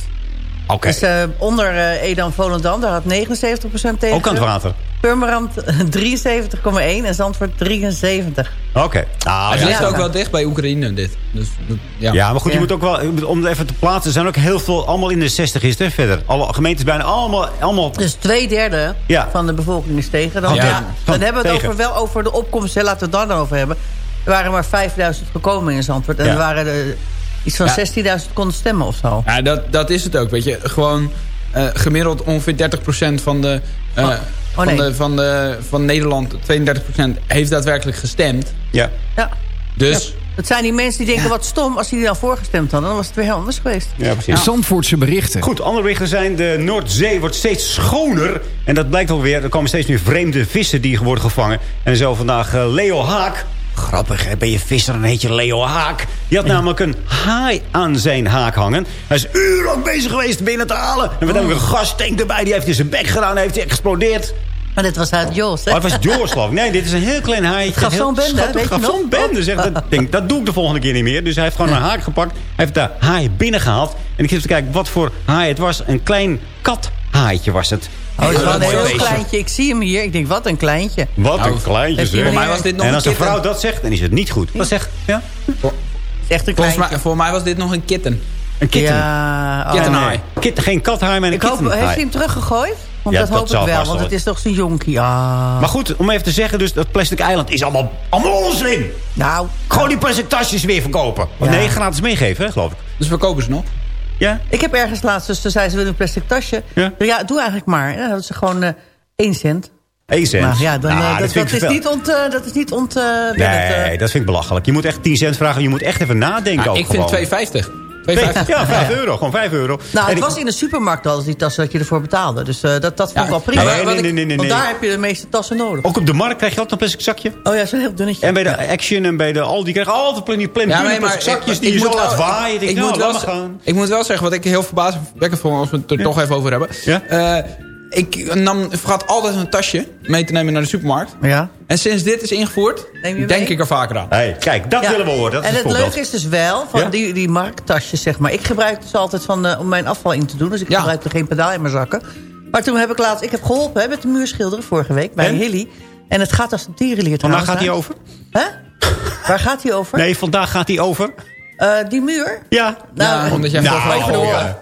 Oké. Dus eh, onder eh, Edam Volendam, daar had 79% tegen. Ook aan het water. Purmerend 73,1 en Zandvoort 73. Oké. Ah, het ja. ligt ook wel dicht bij Oekraïne, dit. Dus, ja. Ja, maar goed, je moet ook wel, om het even te plaatsen, er zijn ook heel veel, allemaal in de 60 is het, verder. Alle gemeentes bijna allemaal, allemaal Dus twee derde Ja. van de bevolking is tegen. Dan, Ja. ja. dan hebben we het over, wel over de opkomst. hè, Laten we het dan over hebben. Er waren maar 5000 gekomen in Zandvoort. En Ja. er waren er iets van Ja. 16.000 konden stemmen of zo. Ja, dat, dat is het ook, weet je. Gewoon eh, gemiddeld ongeveer 30% van de... eh, Oh. van, nee. de, van, de, van Nederland, 32% heeft daadwerkelijk gestemd. ja. Dus Ja. Het zijn die mensen die denken, wat stom. Als die dan voorgestemd hadden, dan was het weer heel anders geweest. Ja, precies. Zandvoortse berichten. Goed, andere berichten zijn de Noordzee wordt steeds schoner. En dat blijkt alweer. Er komen steeds meer vreemde vissen die worden gevangen. En zo vandaag eh, Leo Haak. Grappig, hè? ben je visser dan heet je Leo Haak. Die had namelijk een haai aan zijn haak hangen. Hij is urenlang bezig geweest binnen te halen. En we hebben ook een gastank erbij. Die heeft in zijn bek gedaan en heeft hij explodeerd. Maar dit was uit Jos, hè? Oh, het was ik. Nee, dit is een heel klein haai. Het gaf zo'n bende, weet je zo'n bende, zegt dat. Denk, dat doe ik de volgende keer niet meer. Dus hij heeft gewoon een haak gepakt. Hij heeft de haai binnengehaald. En ik zit te kijken wat voor haai het was. Een klein kathaaitje was het. Oh, het is wel een heel beestje. kleintje. Ik zie hem hier. Ik denk, wat een kleintje. Wat Nou, een kleintje heeft zeg. voor mij was dit nog En als een vrouw dat zegt, dan is het niet goed. Wat zegt? Ja? Echt een Volgens kleintje. mij, voor mij was dit nog een kitten. Een kitten. Ja, oh. Kittenhaai. Kitten, geen kathaai, maar een Ik hoop, heeft hij hem teruggegooid? Want Ja, dat dat hoop ik wel, want het is toch zo'n jonkie. Ah. Maar goed, om even te zeggen, dus dat plastic eiland is allemaal, allemaal onzin. Nou, Gewoon die plastic tasjes weer verkopen. Ja. Nee, gratis meegeven, hè, geloof ik. Dus verkopen ze nog. Ja? ik heb ergens laatst, dus toen zei ze, wil een plastic tasje. Ja. doe eigenlijk maar. En dan hadden ze gewoon eh 1 cent. 1 cent. Maar ja, dan, Nou, eh, dat, vind dat, is niet ont, eh, dat is niet ont... eh, Nee, dat vind ik belachelijk. Je moet echt 10 cent vragen. Je moet echt even nadenken Ja, ook ik vind gewoon. 2,50. 2,50. Ja, 5 euro. Gewoon 5 euro. Nou, En het ik- was in de supermarkt al die tassen dat je ervoor betaalde. Dus eh, dat, dat vond ik Ja, wel prima. nee, nee, nee, nee, nee, Want daar heb je de meeste tassen nodig. Ook op de markt krijg je altijd een plastic zakje. Oh ja, zo'n heel dunnetje. En bij de Action en bij de Aldi krijg je altijd plastic plastic Ja, nee, maar plastic zakjes ik- die ik je zo moet laat waaien. Ik nou, moet laat wel gaan. Ik moet wel zeggen, wat ik heel verbazingwekkend vond... als we het er toch even over hebben. Ik nam, vergat altijd een tasje mee te nemen naar de supermarkt. Ja. En sinds dit is ingevoerd, Neem je denk ik er vaker aan. Hey, kijk, dat Ja. willen we horen. Dat en is het leuke is dus wel, van Ja? die, die markttasjes zeg maar. Ik gebruik ze altijd van, eh, om mijn afval in te doen. Dus ik Ja. gebruik er geen pedaal in mijn zakken. Maar toen heb ik laatst, ik heb geholpen hè, met de muurschilderen vorige week bij En? Hilly. En het gaat als een tierenlier Vandaag gaat hij over? Hè? Waar gaat hij over? Nee, vandaag gaat hij over. Eh, die muur? Ja. Nou, Ja, omdat jij Nou, even door.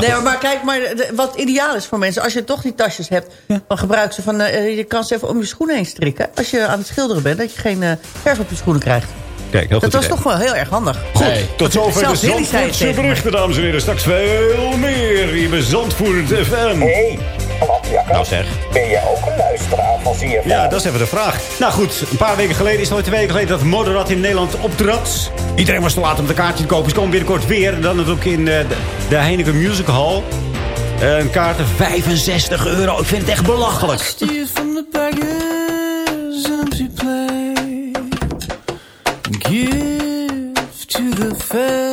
Nou, nee, maar kijk, maar wat ideaal is voor mensen... als je toch die tasjes hebt, dan gebruik ze van... eh, je kan ze even om je schoenen heen strikken. Als je aan het schilderen bent, dat je geen eh, verf op je schoenen krijgt. Kijk, heel Dat goed was idee. toch wel heel erg handig. Goed, Nee. tot zover de Zandvoortse berichten, dames en heren. Straks veel meer hier bij Zandvoort FM. Nou zeg. Ben jij ook een luisteraar van ZFM? Ja, dat is even de vraag. Nou goed, een paar weken geleden, is het al twee weken geleden... dat Moderat in Nederland optrad. Iedereen was te laat om de kaartje te kopen. Ze komen binnenkort weer. En dan ook in eh, de, de Heineken Music Hall. Een kaarten 65 euro. Ik vind het echt belachelijk. To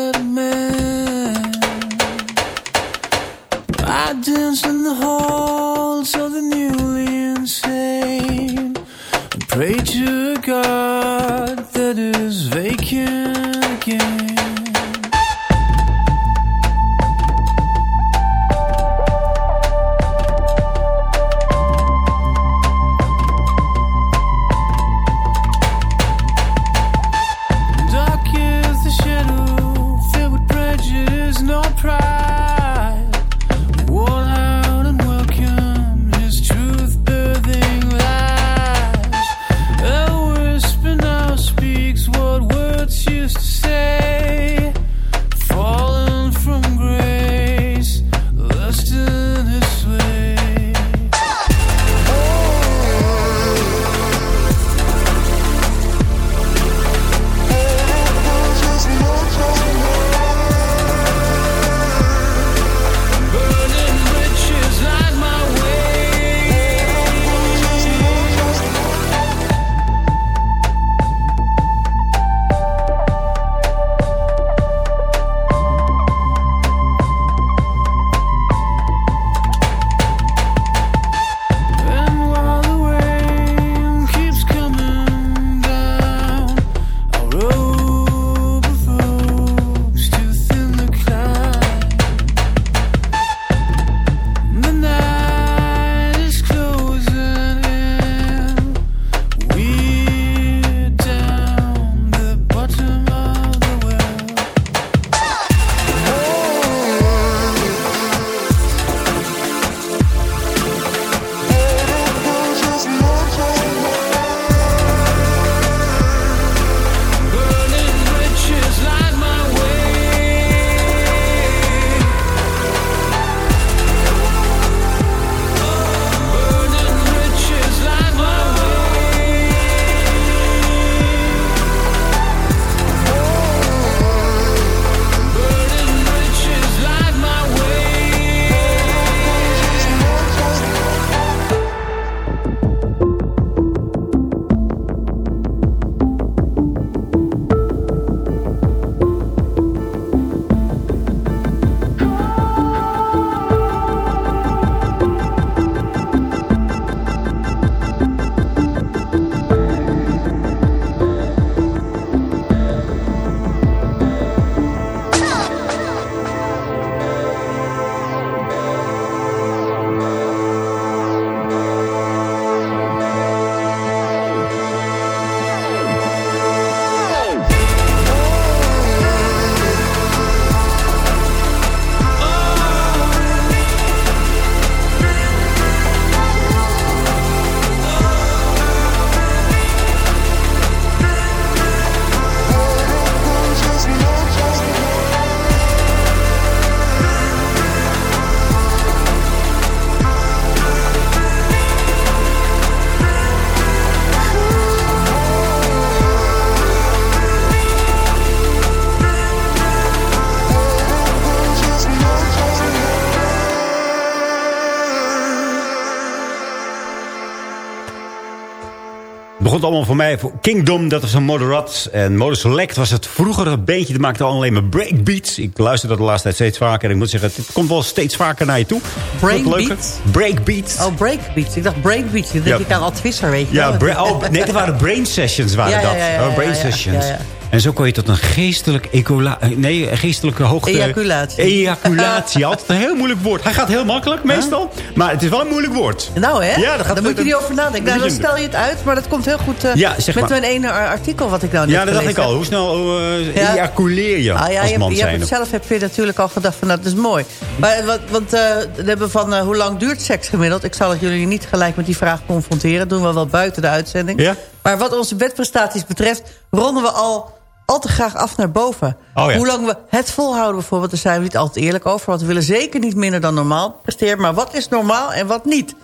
Begon allemaal voor mij Kingdom, dat was een Moderat. En Motor Select was het vroegere beentje. Dat maakte alleen maar breakbeats. Ik luister dat de laatste tijd steeds vaker. En ik moet zeggen, het komt wel steeds vaker naar je toe. Breakbeats? Breakbeats. Oh, breakbeats. Ik dacht breakbeats. Dan denk Ja. ik aan Ad Visser, weet je Ja, oh, nee, dat waren brain sessions waren Ja, dat. ja, brain sessions. En zo kon je tot een geestelijk ecola eh, nee, geestelijke hoogte... Ejaculatie. Ejaculatie. Altijd een heel moeilijk woord. Hij gaat heel makkelijk meestal. Maar het is wel een moeilijk woord. Nou hè, Ja, dat gaat- daar moet je niet over nadenken. Nou, dan je- stel je het uit, maar dat komt heel goed eh, Ja, zeg met maar. mijn ene artikel wat ik nou net Ja, dat dacht ik al. Hoe snel eh Ja. ejaculeer je Ah, ja, als je, man hebt, je hebt zelf heb je natuurlijk al gedacht van nou, dat is mooi. Maar wat, want we hebben van hoe lang duurt seks gemiddeld? Ik zal het jullie niet gelijk met die vraag confronteren. Dat doen we wel buiten de uitzending. Ja? Maar wat onze bedprestaties betreft ronden we al al te graag af naar boven. Oh ja. Hoe lang we het volhouden bijvoorbeeld, daar zijn we niet altijd eerlijk over. Want we willen zeker niet minder dan normaal presteren. Maar wat is normaal en wat niet?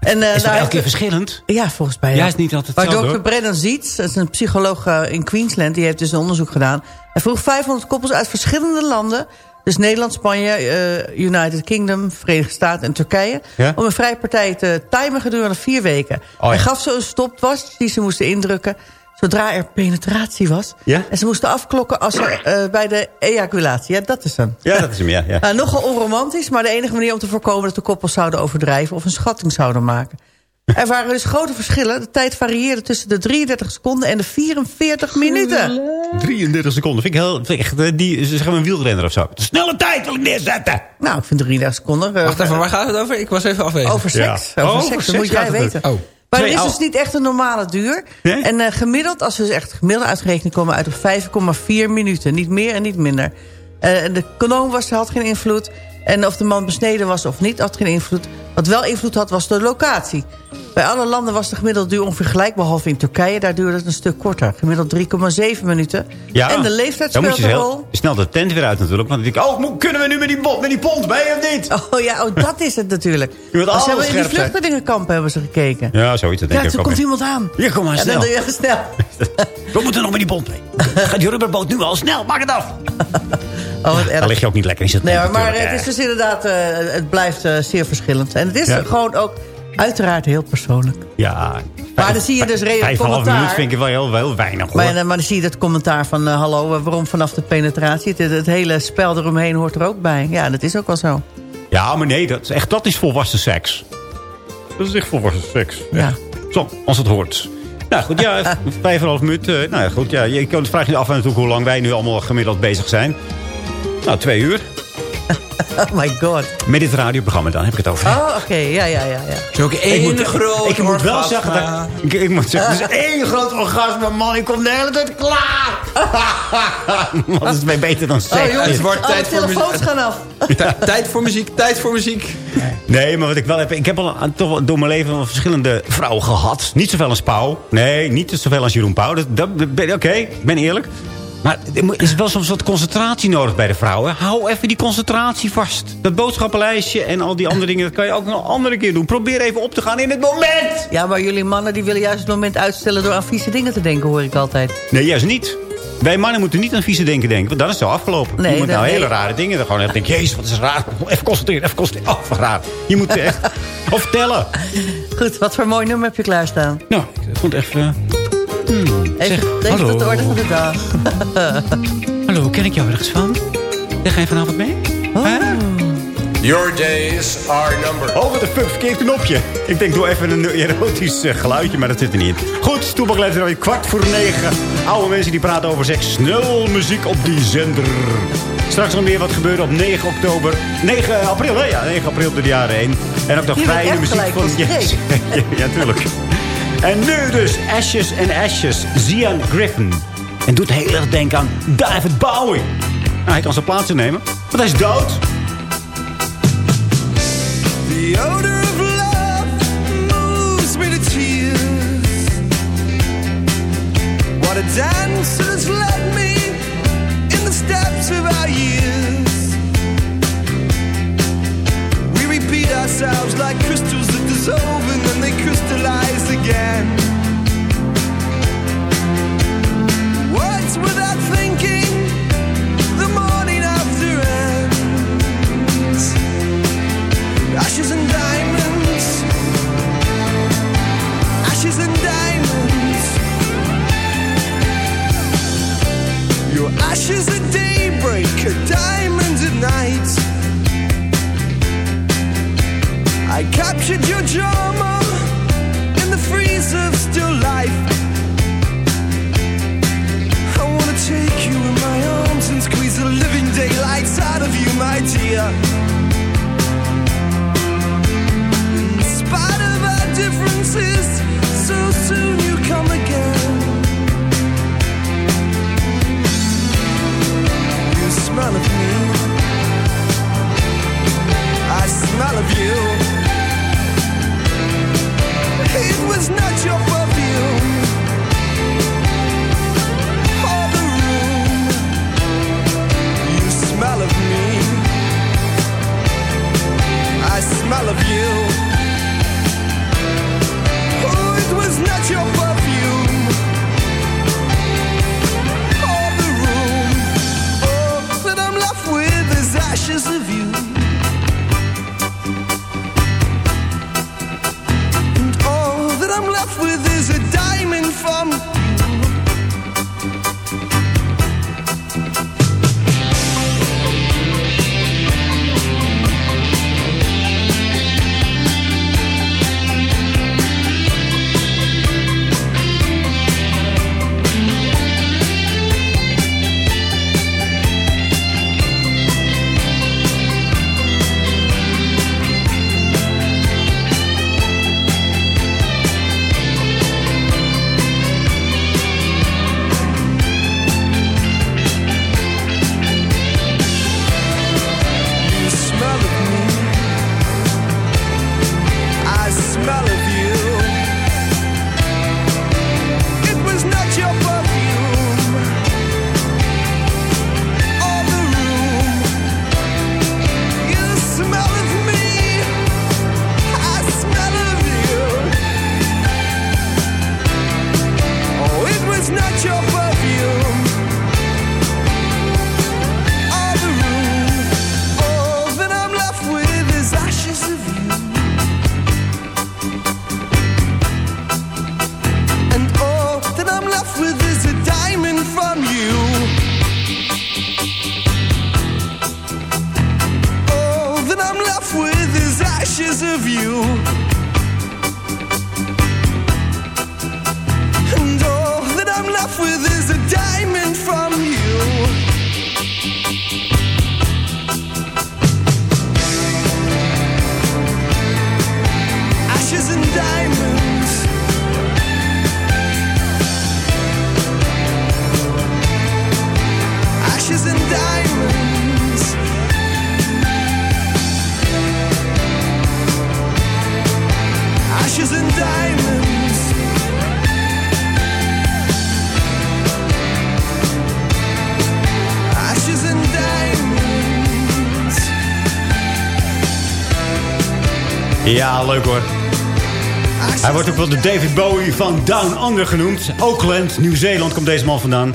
En, eh, Is dat elke keer verschillend? Ja, volgens mij. Ja, is niet altijd Maar hoor. Brennan Ziets, dat is een psycholoog eh, in Queensland... die heeft dus een onderzoek gedaan. Hij vroeg 500 koppels uit verschillende landen... dus Nederland, Spanje, eh, United Kingdom, Verenigde Staten en Turkije... Ja? om een vrije partij te timen gedurende vier weken. ja. Hij gaf ze een stopwatch die ze moesten indrukken... zodra er penetratie was. Ja? En ze moesten afklokken als ze, eh, bij de ejaculatie. Ja, dat is hem. Ja, dat is hem, ja. ja. Nou, nogal onromantisch, maar de enige manier om te voorkomen... dat de koppels zouden overdrijven of een schatting zouden maken. Er waren dus grote verschillen. De tijd varieerde tussen de 33 seconden en de 44 minuten. 33 seconden. Vind ik heel, vind ik echt, eh, die, zeg maar een wielrenner of zo. De snelle tijd wil ik neerzetten. Nou, ik vind 33 seconden... eh, Wacht even, waar gaat het over? Ik was even afwezig. Over seks. Ja. Over Oh, seks, over dat moet seks jij weten. Oh. Maar het is dus niet echt een normale duur. Nee? En eh, gemiddeld, als we dus echt gemiddeld uitgerekend komen... uit op 5,4 minuten. Niet meer en niet minder. Eh, de konoom was, had geen invloed. En of de man besneden was of niet, had geen invloed. Wat wel invloed had, was de locatie. Bij alle landen was de gemiddelde duur ongeveer gelijk... behalve in Turkije, daar duurde het een stuk korter. Gemiddeld 3,7 minuten. Ja, en de leeftijd dan moet speelt je een rol. snel de tent weer uit natuurlijk. Want dan denk ik, oh, kunnen we nu met die, bot, met die pont mee of niet? Oh ja, oh, dat is het natuurlijk. Je moet Als ze alles hebben in die vluchtelingenkampen hebben ze gekeken. Ja, zoiets. Dat denk Ja, ik er ook. komt iemand aan. Ja, kom maar Ja, snel. je snel. We moeten nog met die pont mee. Gaat die rubberboot nu al snel, maak het af. Oh. Dan lig je ook niet lekker in z'n Nee, maar, het is dus inderdaad, eh, het blijft eh, zeer verschillend. En het is Ja. gewoon ook uiteraard heel persoonlijk. Ja. Maar dan zie je dus redelijk commentaar. minuut vind ik wel heel, heel weinig hoor. Maar, maar dan zie je dat commentaar van, eh, hallo, eh, waarom vanaf de penetratie? Het, het hele spel eromheen hoort er ook bij. Ja, dat is ook wel zo. Ja, maar nee, dat is, echt, dat is volwassen seks. Dat is echt volwassen seks. Ja. Zo, als het hoort. Nou goed, ja, vijf en half minuut. eh, nou ja, goed, ja, je kunt vraag je af en toe hoe lang wij nu allemaal gemiddeld bezig zijn. Nou, twee uur. Oh my god. Met dit radioprogramma, dan heb ik het over. Oh, oké. Ja, ja, ja. ja. is ook één ik moet, groot ik moet wel zeggen dat ik, ik, moet zeggen, het is één groot orgasme, man. Ik kom de hele tijd klaar. Wat is mij beter dan Oh seks? jongens, Het wordt alle tijd voor telefoons muziek. gaan af. Tij- Tijd voor muziek, tijd voor muziek. Nee, maar wat ik wel heb... Ik heb al toch wel door mijn leven wel verschillende vrouwen gehad. Niet zoveel als Pauw. Nee, niet zoveel als Jeroen Pauw. Dat, dat, dat Oké, ik ben eerlijk. Maar er is wel soms wat concentratie nodig bij de vrouwen. Hou even die concentratie vast. Dat boodschappenlijstje en al die andere dingen... dat kan je ook nog een andere keer doen. Probeer even op te gaan in het moment. Ja, maar jullie mannen die willen juist het moment uitstellen... door aan vieze dingen te denken, hoor ik altijd. Nee, juist niet. Wij mannen moeten niet aan vieze denken denken. Want dan is het zo afgelopen. Nee, je moet nou hele rare dingen. Dan gewoon even denken, jezus, wat is raar. Even concentreren, even concentreren. Oh, wat raar. Je moet echt... of vertellen. Goed, wat voor mooi nummer heb je klaarstaan? Nou, ik vond even... Hmm, Even, zeg, hallo. tot de orde van de dag. Hallo, ken ik jou ergens van? Zeg ga je vanavond mee? Oh. Your days are numbered. Oh, wat een fuck, verkeerd knopje. Ik denk, doe even een erotisch eh, geluidje, maar dat zit er niet in. Goed, leeft er alweer kwart voor negen. Oude mensen die praten over seks. Snel muziek op die zender. Straks nog meer wat gebeuren op 9 oktober. 9 april, hè? Ja, 9 april door de jaren heen. En ook nog fijne muziek van... gestrekt. ja, ja, tuurlijk. En nu dus Ashes and Ashes, Zian Griffin. En doet heel erg denken aan David Bowie. Nou, hij kan zijn plaats innemen, want hij is dood. The odor of love moves me to tears. What a dance has led me in the steps of our years. We repeat ourselves like crystals dissolve and then they crystallize again. Words without thinking, the morning after ends. Ashes and diamonds. Ashes and diamonds. Your ashes at captured your drama in the freeze of still life. I wanna take you in my arms and squeeze the living daylights out of you, my dear. In spite of our differences, so soon you come again. Ja, leuk hoor. Hij wordt ook wel de David Bowie van Down Under genoemd. Auckland, Nieuw-Zeeland komt deze man vandaan.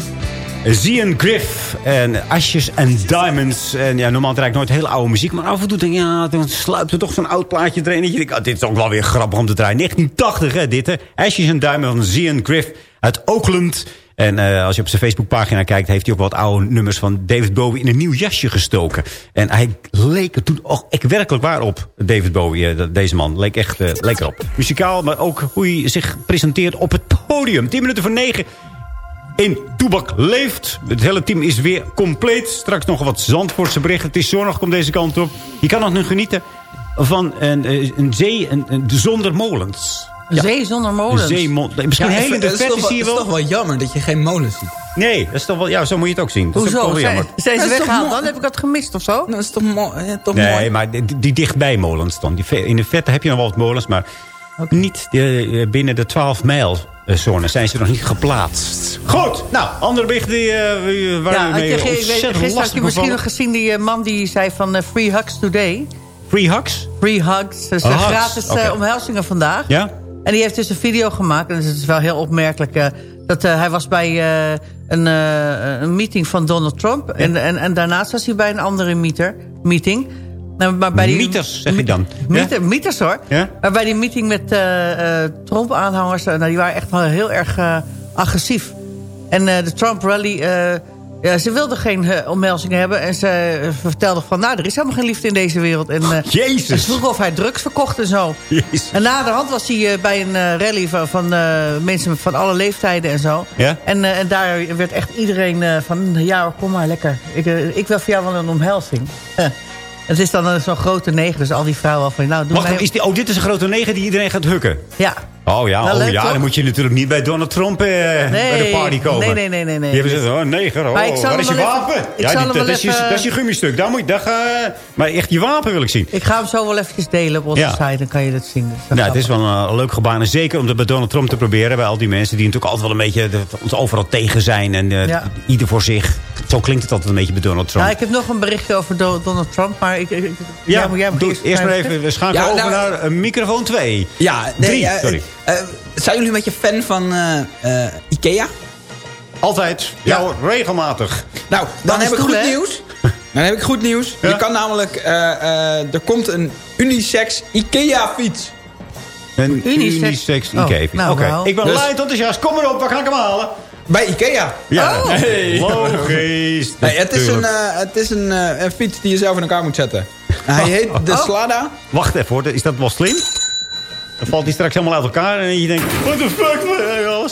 Zian Griff en Ashes and Diamonds. En ja, normaal draai ik nooit hele oude muziek. Maar af en toe denk ik, ja, dan sluipt er toch zo'n oud plaatje erin. Ah, dit is ook wel weer grappig om te draaien. 1980 hè, dit hè. Ashes and Diamonds van Zian Griff uit Auckland. En eh, als je op zijn Facebookpagina kijkt... heeft hij ook wat oude nummers van David Bowie in een nieuw jasje gestoken. En hij leek er toen ook echt werkelijk waar op, David Bowie. eh, deze man leek echt eh, lekker op. Muzikaal, maar ook hoe hij zich presenteert op het podium. 10 minuten voor 9 in Toebak leeft. Het hele team is weer compleet. Straks nog wat Zandvoortse berichten. Het is zonnig, komt deze kant op. Je kan nog nu genieten van een, een zee een- zonder molens. Een zee zonder molens. Een zee mo- Misschien Ja, heel in de het is toch verte wel- zie je Het wel. is toch wel jammer dat je geen molens ziet. Nee, dat is toch wel, ja, zo moet je het ook zien. Dat Hoezo? wel Zijn, jammer. zijn ze weggehaald? Dan heb ik dat gemist of zo? Dat is toch, mo ja, toch Nee, mooi? maar die, die dichtbij molens dan. Die, in de verte heb je nog wel wat molens, maar niet eh, binnen de 12 mijl eh, zone zijn ze nog niet geplaatst. Goed, nou, andere berichten die, eh, waar Ja, we mee je, gisteren had je misschien nog gezien die eh, man die zei van eh, Free Hugs Today. Free hugs? Free Hugs. Dus Oh, eh, hugs. gratis eh, omhelzingen vandaag. Ja? En die heeft dus een video gemaakt. En het is wel heel opmerkelijk. eh, dat, eh, hij was bij eh, een, een meeting van Donald Trump. En, en, en daarnaast was hij bij een andere meter, meeting. Nou, maar bij die, Mieters, zeg je dan. Mieter, Mieters hoor. Ja? Maar bij die meeting met Trump-aanhangers... nou, die waren echt wel heel erg agressief. En de Trump-rally... ja, ze wilden geen eh, omhelzingen hebben. En ze eh, vertelden van... nou, er is helemaal geen liefde in deze wereld. En, eh, Jezus. en ze vroegen of hij drugs verkocht en zo. Jezus. En na de hand was hij bij een rally van, van mensen van alle leeftijden en zo. Ja? En, en daar werd echt iedereen van... ja, kom maar, lekker. Ik, ik wil voor jou wel een omhelzing. Eh, Het is dan eh, zo'n grote negen, dus al die vrouwen al van... Nou, doe Wacht, mij... even, is die, oh, dit is een grote negen die iedereen gaat hukken. Ja. Oh ja, Wel oh, leuk, ja toch? dan moet je natuurlijk niet bij Donald Trump eh, bij de party komen. Nee, nee, nee, nee. nee. Die hebben gezegd, oh neger, oh, waar is je wapen? even- ja, wel dat, is even- dat is je gummistuk. Daar moet je, daar ga, maar echt je wapen wil ik zien. Ik ga hem zo wel eventjes delen op onze Ja. site, dan kan je dat zien. Dus dat Nou, het is wel een eh, leuk gebaar. En zeker om dat bij Donald Trump te proberen. Bij al die mensen die natuurlijk altijd wel een beetje de- ons overal tegen zijn. En eh, Ja. ieder voor zich. Zo klinkt het altijd een beetje bij Donald Trump. Ja, ik heb nog een berichtje over Do- Donald Trump, maar ik... ik, ik- Ja, jij moet- jij doe, eerst maar even. We schakelen Ja, over nou- naar eh, microfoon 2. Ja, nee, Drie, eh, sorry. eh, zijn jullie een beetje fan van eh, eh, Ikea? Altijd. Ja, hoor, regelmatig. Nou, dan heb ik goed nieuws. Dan heb ik goed nieuws. Ja? Je kan namelijk... eh, eh, er komt een unisex Ikea-fiets. Een Unisex. unisex Oh, Ikea. nou, Oké, ik ben Dus- luid enthousiast. Kom maar op, waar ga ik hem halen? Bij Ikea. Ja, Oh. Nee. logisch. Nee, het is, een, eh, het is een, eh, een fiets die je zelf in elkaar moet zetten. Hij heet de Oh. Slada. Wacht even hoor, is dat wel slim? Dan valt hij straks helemaal uit elkaar en je denkt... What the fuck?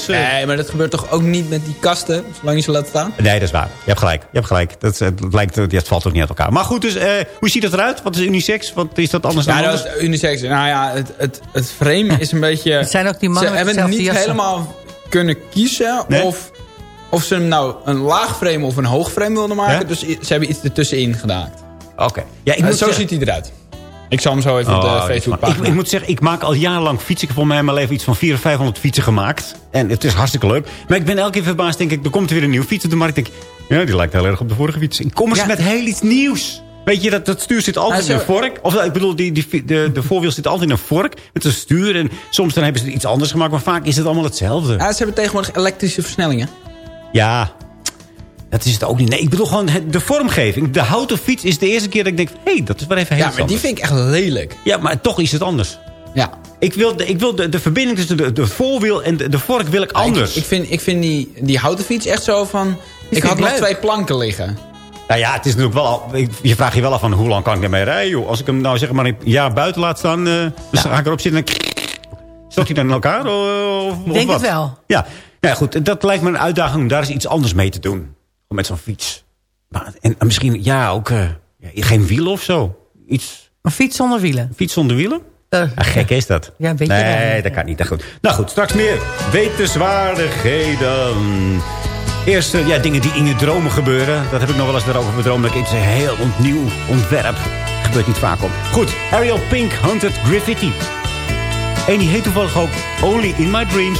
eh. Nee, maar dat gebeurt toch ook niet met die kasten, zolang je ze laat staan? Nee, dat is waar. Je hebt gelijk. Je hebt gelijk. Dat, is- het, lijkt, het valt ook niet uit elkaar. Maar goed, dus, eh, hoe ziet het eruit? Wat is unisex? Wat is dat anders Ja, dan dat anders? is unisex. Nou ja, het, het, het frame is een beetje... Het zijn ook die mannen Ze met hebben niet jassen. helemaal kunnen kiezen Nee? of, of ze hem nou een laag frame of een hoog frame wilden maken. Ja? Dus ze hebben iets ertussenin gedaan. Oké. Ja, ik Eh, moet zo zeggen- ziet hij eruit. Ik zal hem zo even op Oh, de is Facebook ik, pagina. ik moet zeggen, ik maak al jarenlang fietsen. Ik heb voor mij in mijn leven iets van 400 of 500 fietsen gemaakt. En het is hartstikke leuk. Maar ik ben elke keer verbaasd. Denk ik, er komt weer een nieuwe fiets op de markt. Ik denk, ja, die lijkt heel erg op de vorige fiets. En kom eens Ja. met heel iets nieuws. Weet je, dat, dat stuur zit altijd Ah, in een vork. Of ik bedoel, die, die, de, de voorwiel zit altijd in een vork. Met een stuur. En soms dan hebben ze iets anders gemaakt. Maar vaak is het allemaal hetzelfde. Ja, ze hebben tegenwoordig elektrische versnellingen. Ja, dat is het ook niet. Nee, ik bedoel gewoon de vormgeving. De houten fiets is de eerste keer dat ik denk... hé, hey, dat is wel even heel Ja, maar die vind ik echt lelijk. Ja, maar toch is het anders. Ja. Ik wil de, ik wil de, de verbinding tussen de, de voorwiel en de, de vork wil ik anders. Ik, ik vind, ik vind die, die houten fiets echt zo van... Ik had nog leuk. twee planken liggen. Nou ja, het is natuurlijk wel... Je vraagt je wel af van hoe lang kan ik ermee rijden, joh. Als ik hem nou zeg maar een jaar buiten laat staan... eh dus ga ik erop zitten en... Stort hij dan in elkaar? Of, of denk wat? het wel. Ja. ja, goed. Dat lijkt me een uitdaging om daar eens iets anders mee te doen. Met zo'n fiets. Maar, en, en misschien, ja, ook... eh, geen wielen of zo. Iets... Een fiets zonder wielen. Fiets zonder wielen? Eh, Ah, gek is dat. Ja, een beetje Nee, dat kan niet. Dat goed. Nou goed, straks meer wetenswaardigheden. Eerst eh, ja, dingen die in je dromen gebeuren. Dat heb ik nog wel eens erover gedroomd. Dat ik iets heel ontnieuw ontwerp. Gebeurt niet vaak op. Goed, Ariel Pink, Haunted Graffiti. En die heet toevallig ook Only in My Dreams.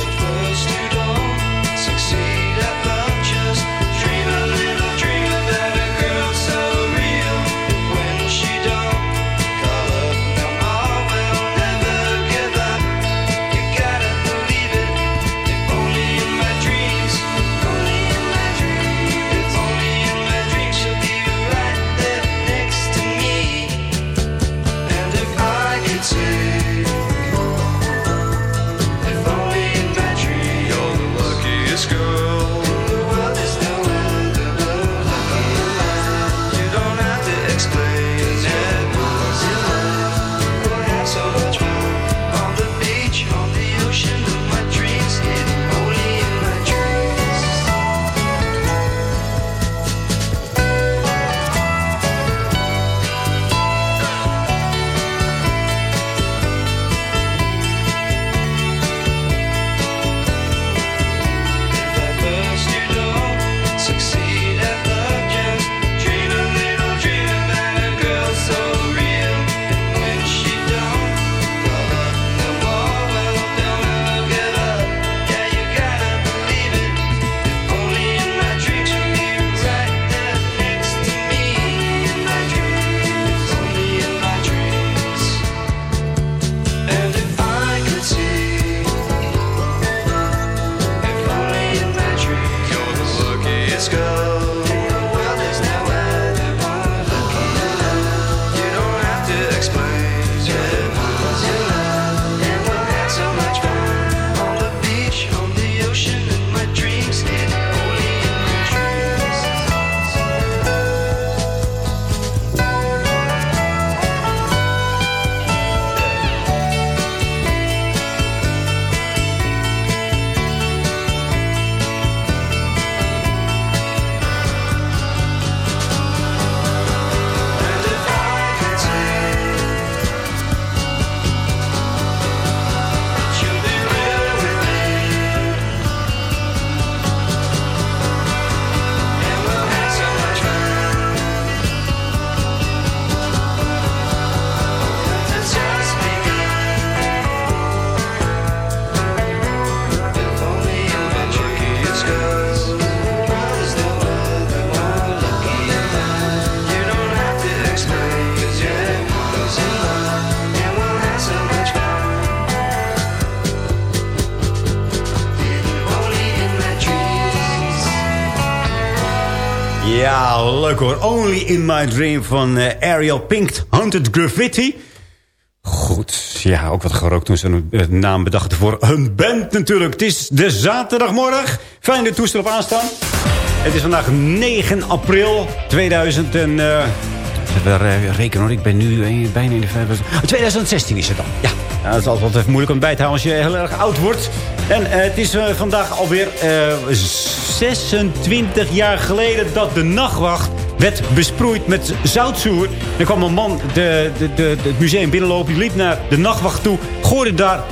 Only in my dream van eh, Ariel Pink, Haunted Graffiti. Goed, ja, ook wat gerookt toen ze een naam bedachten voor hun band natuurlijk. Het is de zaterdagmorgen. Fijn de toestel op aanstaan. Het is vandaag 9 april 2000 en... eh, rekenen hoor, ik ben nu eh, bijna in de... vijf- 2016 is het dan, ja. Dat is altijd even moeilijk om bij te houden als je heel erg oud wordt. En het is vandaag alweer eh 26 jaar geleden dat de nachtwacht werd besproeid met zoutzuur. Er kwam een man de, de, de, het museum binnenlopen, die liep naar de nachtwacht toe, gooide daar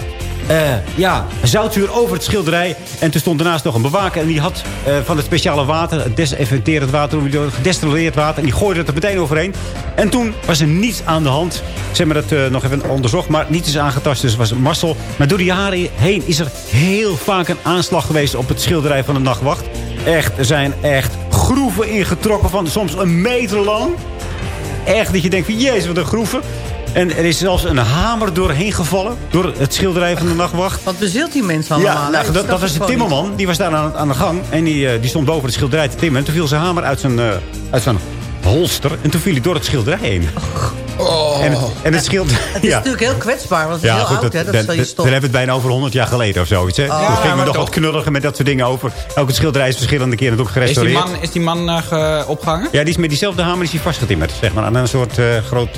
eh, ja, zoutzuur over het schilderij. En toen stond daarnaast nog een bewaker. En die had eh, van het speciale water, het desinfecterend water, gedestilleerd water. En die gooide het er meteen overheen. En toen was er niets aan de hand. Ze hebben het eh, nog even onderzocht, maar niets is aangetast. Dus het was Marcel. Maar door de jaren heen is er heel vaak een aanslag geweest op het schilderij van de nachtwacht. Echt, er zijn echt groeven ingetrokken van soms een meter lang. Echt dat je denkt van, jezus, wat een groeven. En er is zelfs een hamer doorheen gevallen. Door het schilderij van de nachtwacht. Wat bezielt die mensen allemaal? Ja, nou, dat, dat was de timmerman. Die was daar aan, aan de gang. En die, eh, die stond boven het schilderij te timmen. En toen viel zijn hamer uit zijn, eh, uit zijn holster. En toen viel hij door het schilderij heen. Oh. En, het, en het scheelt... Het is natuurlijk heel kwetsbaar, want het is heel oud, hè? Dat dan, hebben we het bijna over 100 jaar geleden of zoiets. Hè? Oh. Gingen we maar nog toch. wat knulliger met dat soort dingen over. Elke schilderij is verschillende keren ook Is die gerestaureerd. man, is die man eh, ge- opgehangen? Ja, die is met diezelfde hamer is die vastgetimmerd. Zeg maar, aan een soort eh, groot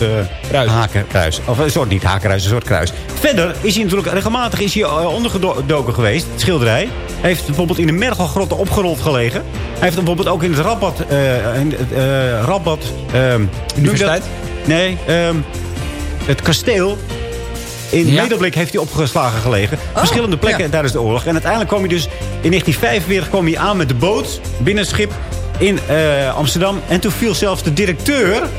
eh hakenkruis. Of een soort, niet hakenkruis, een soort kruis. Verder is hij natuurlijk regelmatig is hij, eh, ondergedoken geweest. Het schilderij. Hij heeft bijvoorbeeld in de Mergelgrotten opgerold gelegen. Hij heeft bijvoorbeeld ook in het Rabat... eh in het eh, Rabat ehm, Universiteit? Nee, ehm, het kasteel... In Ja. Heeft hij opgeslagen gelegen. Verschillende plekken tijdens de oorlog. En uiteindelijk kwam hij dus... In 1945 kwam hij aan met de boot binnen het schip in eh, Amsterdam. En toen viel zelfs de directeur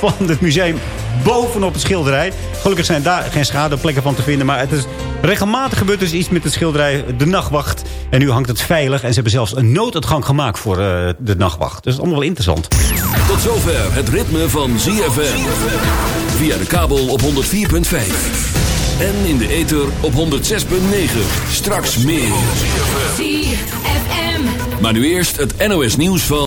van het museum bovenop het schilderij. Gelukkig zijn daar geen schadeplekken van te vinden. Maar het is regelmatig gebeurd dus iets met het schilderij De Nachtwacht. En nu hangt het veilig. En ze hebben zelfs een nooduitgang gemaakt voor eh, de Nachtwacht. Dus dat is allemaal wel interessant. Tot zover het ritme van ZFM. Via de kabel op 104.5. En in de ether op 106.9. Straks meer. ZFM. Maar nu eerst het NOS nieuws van...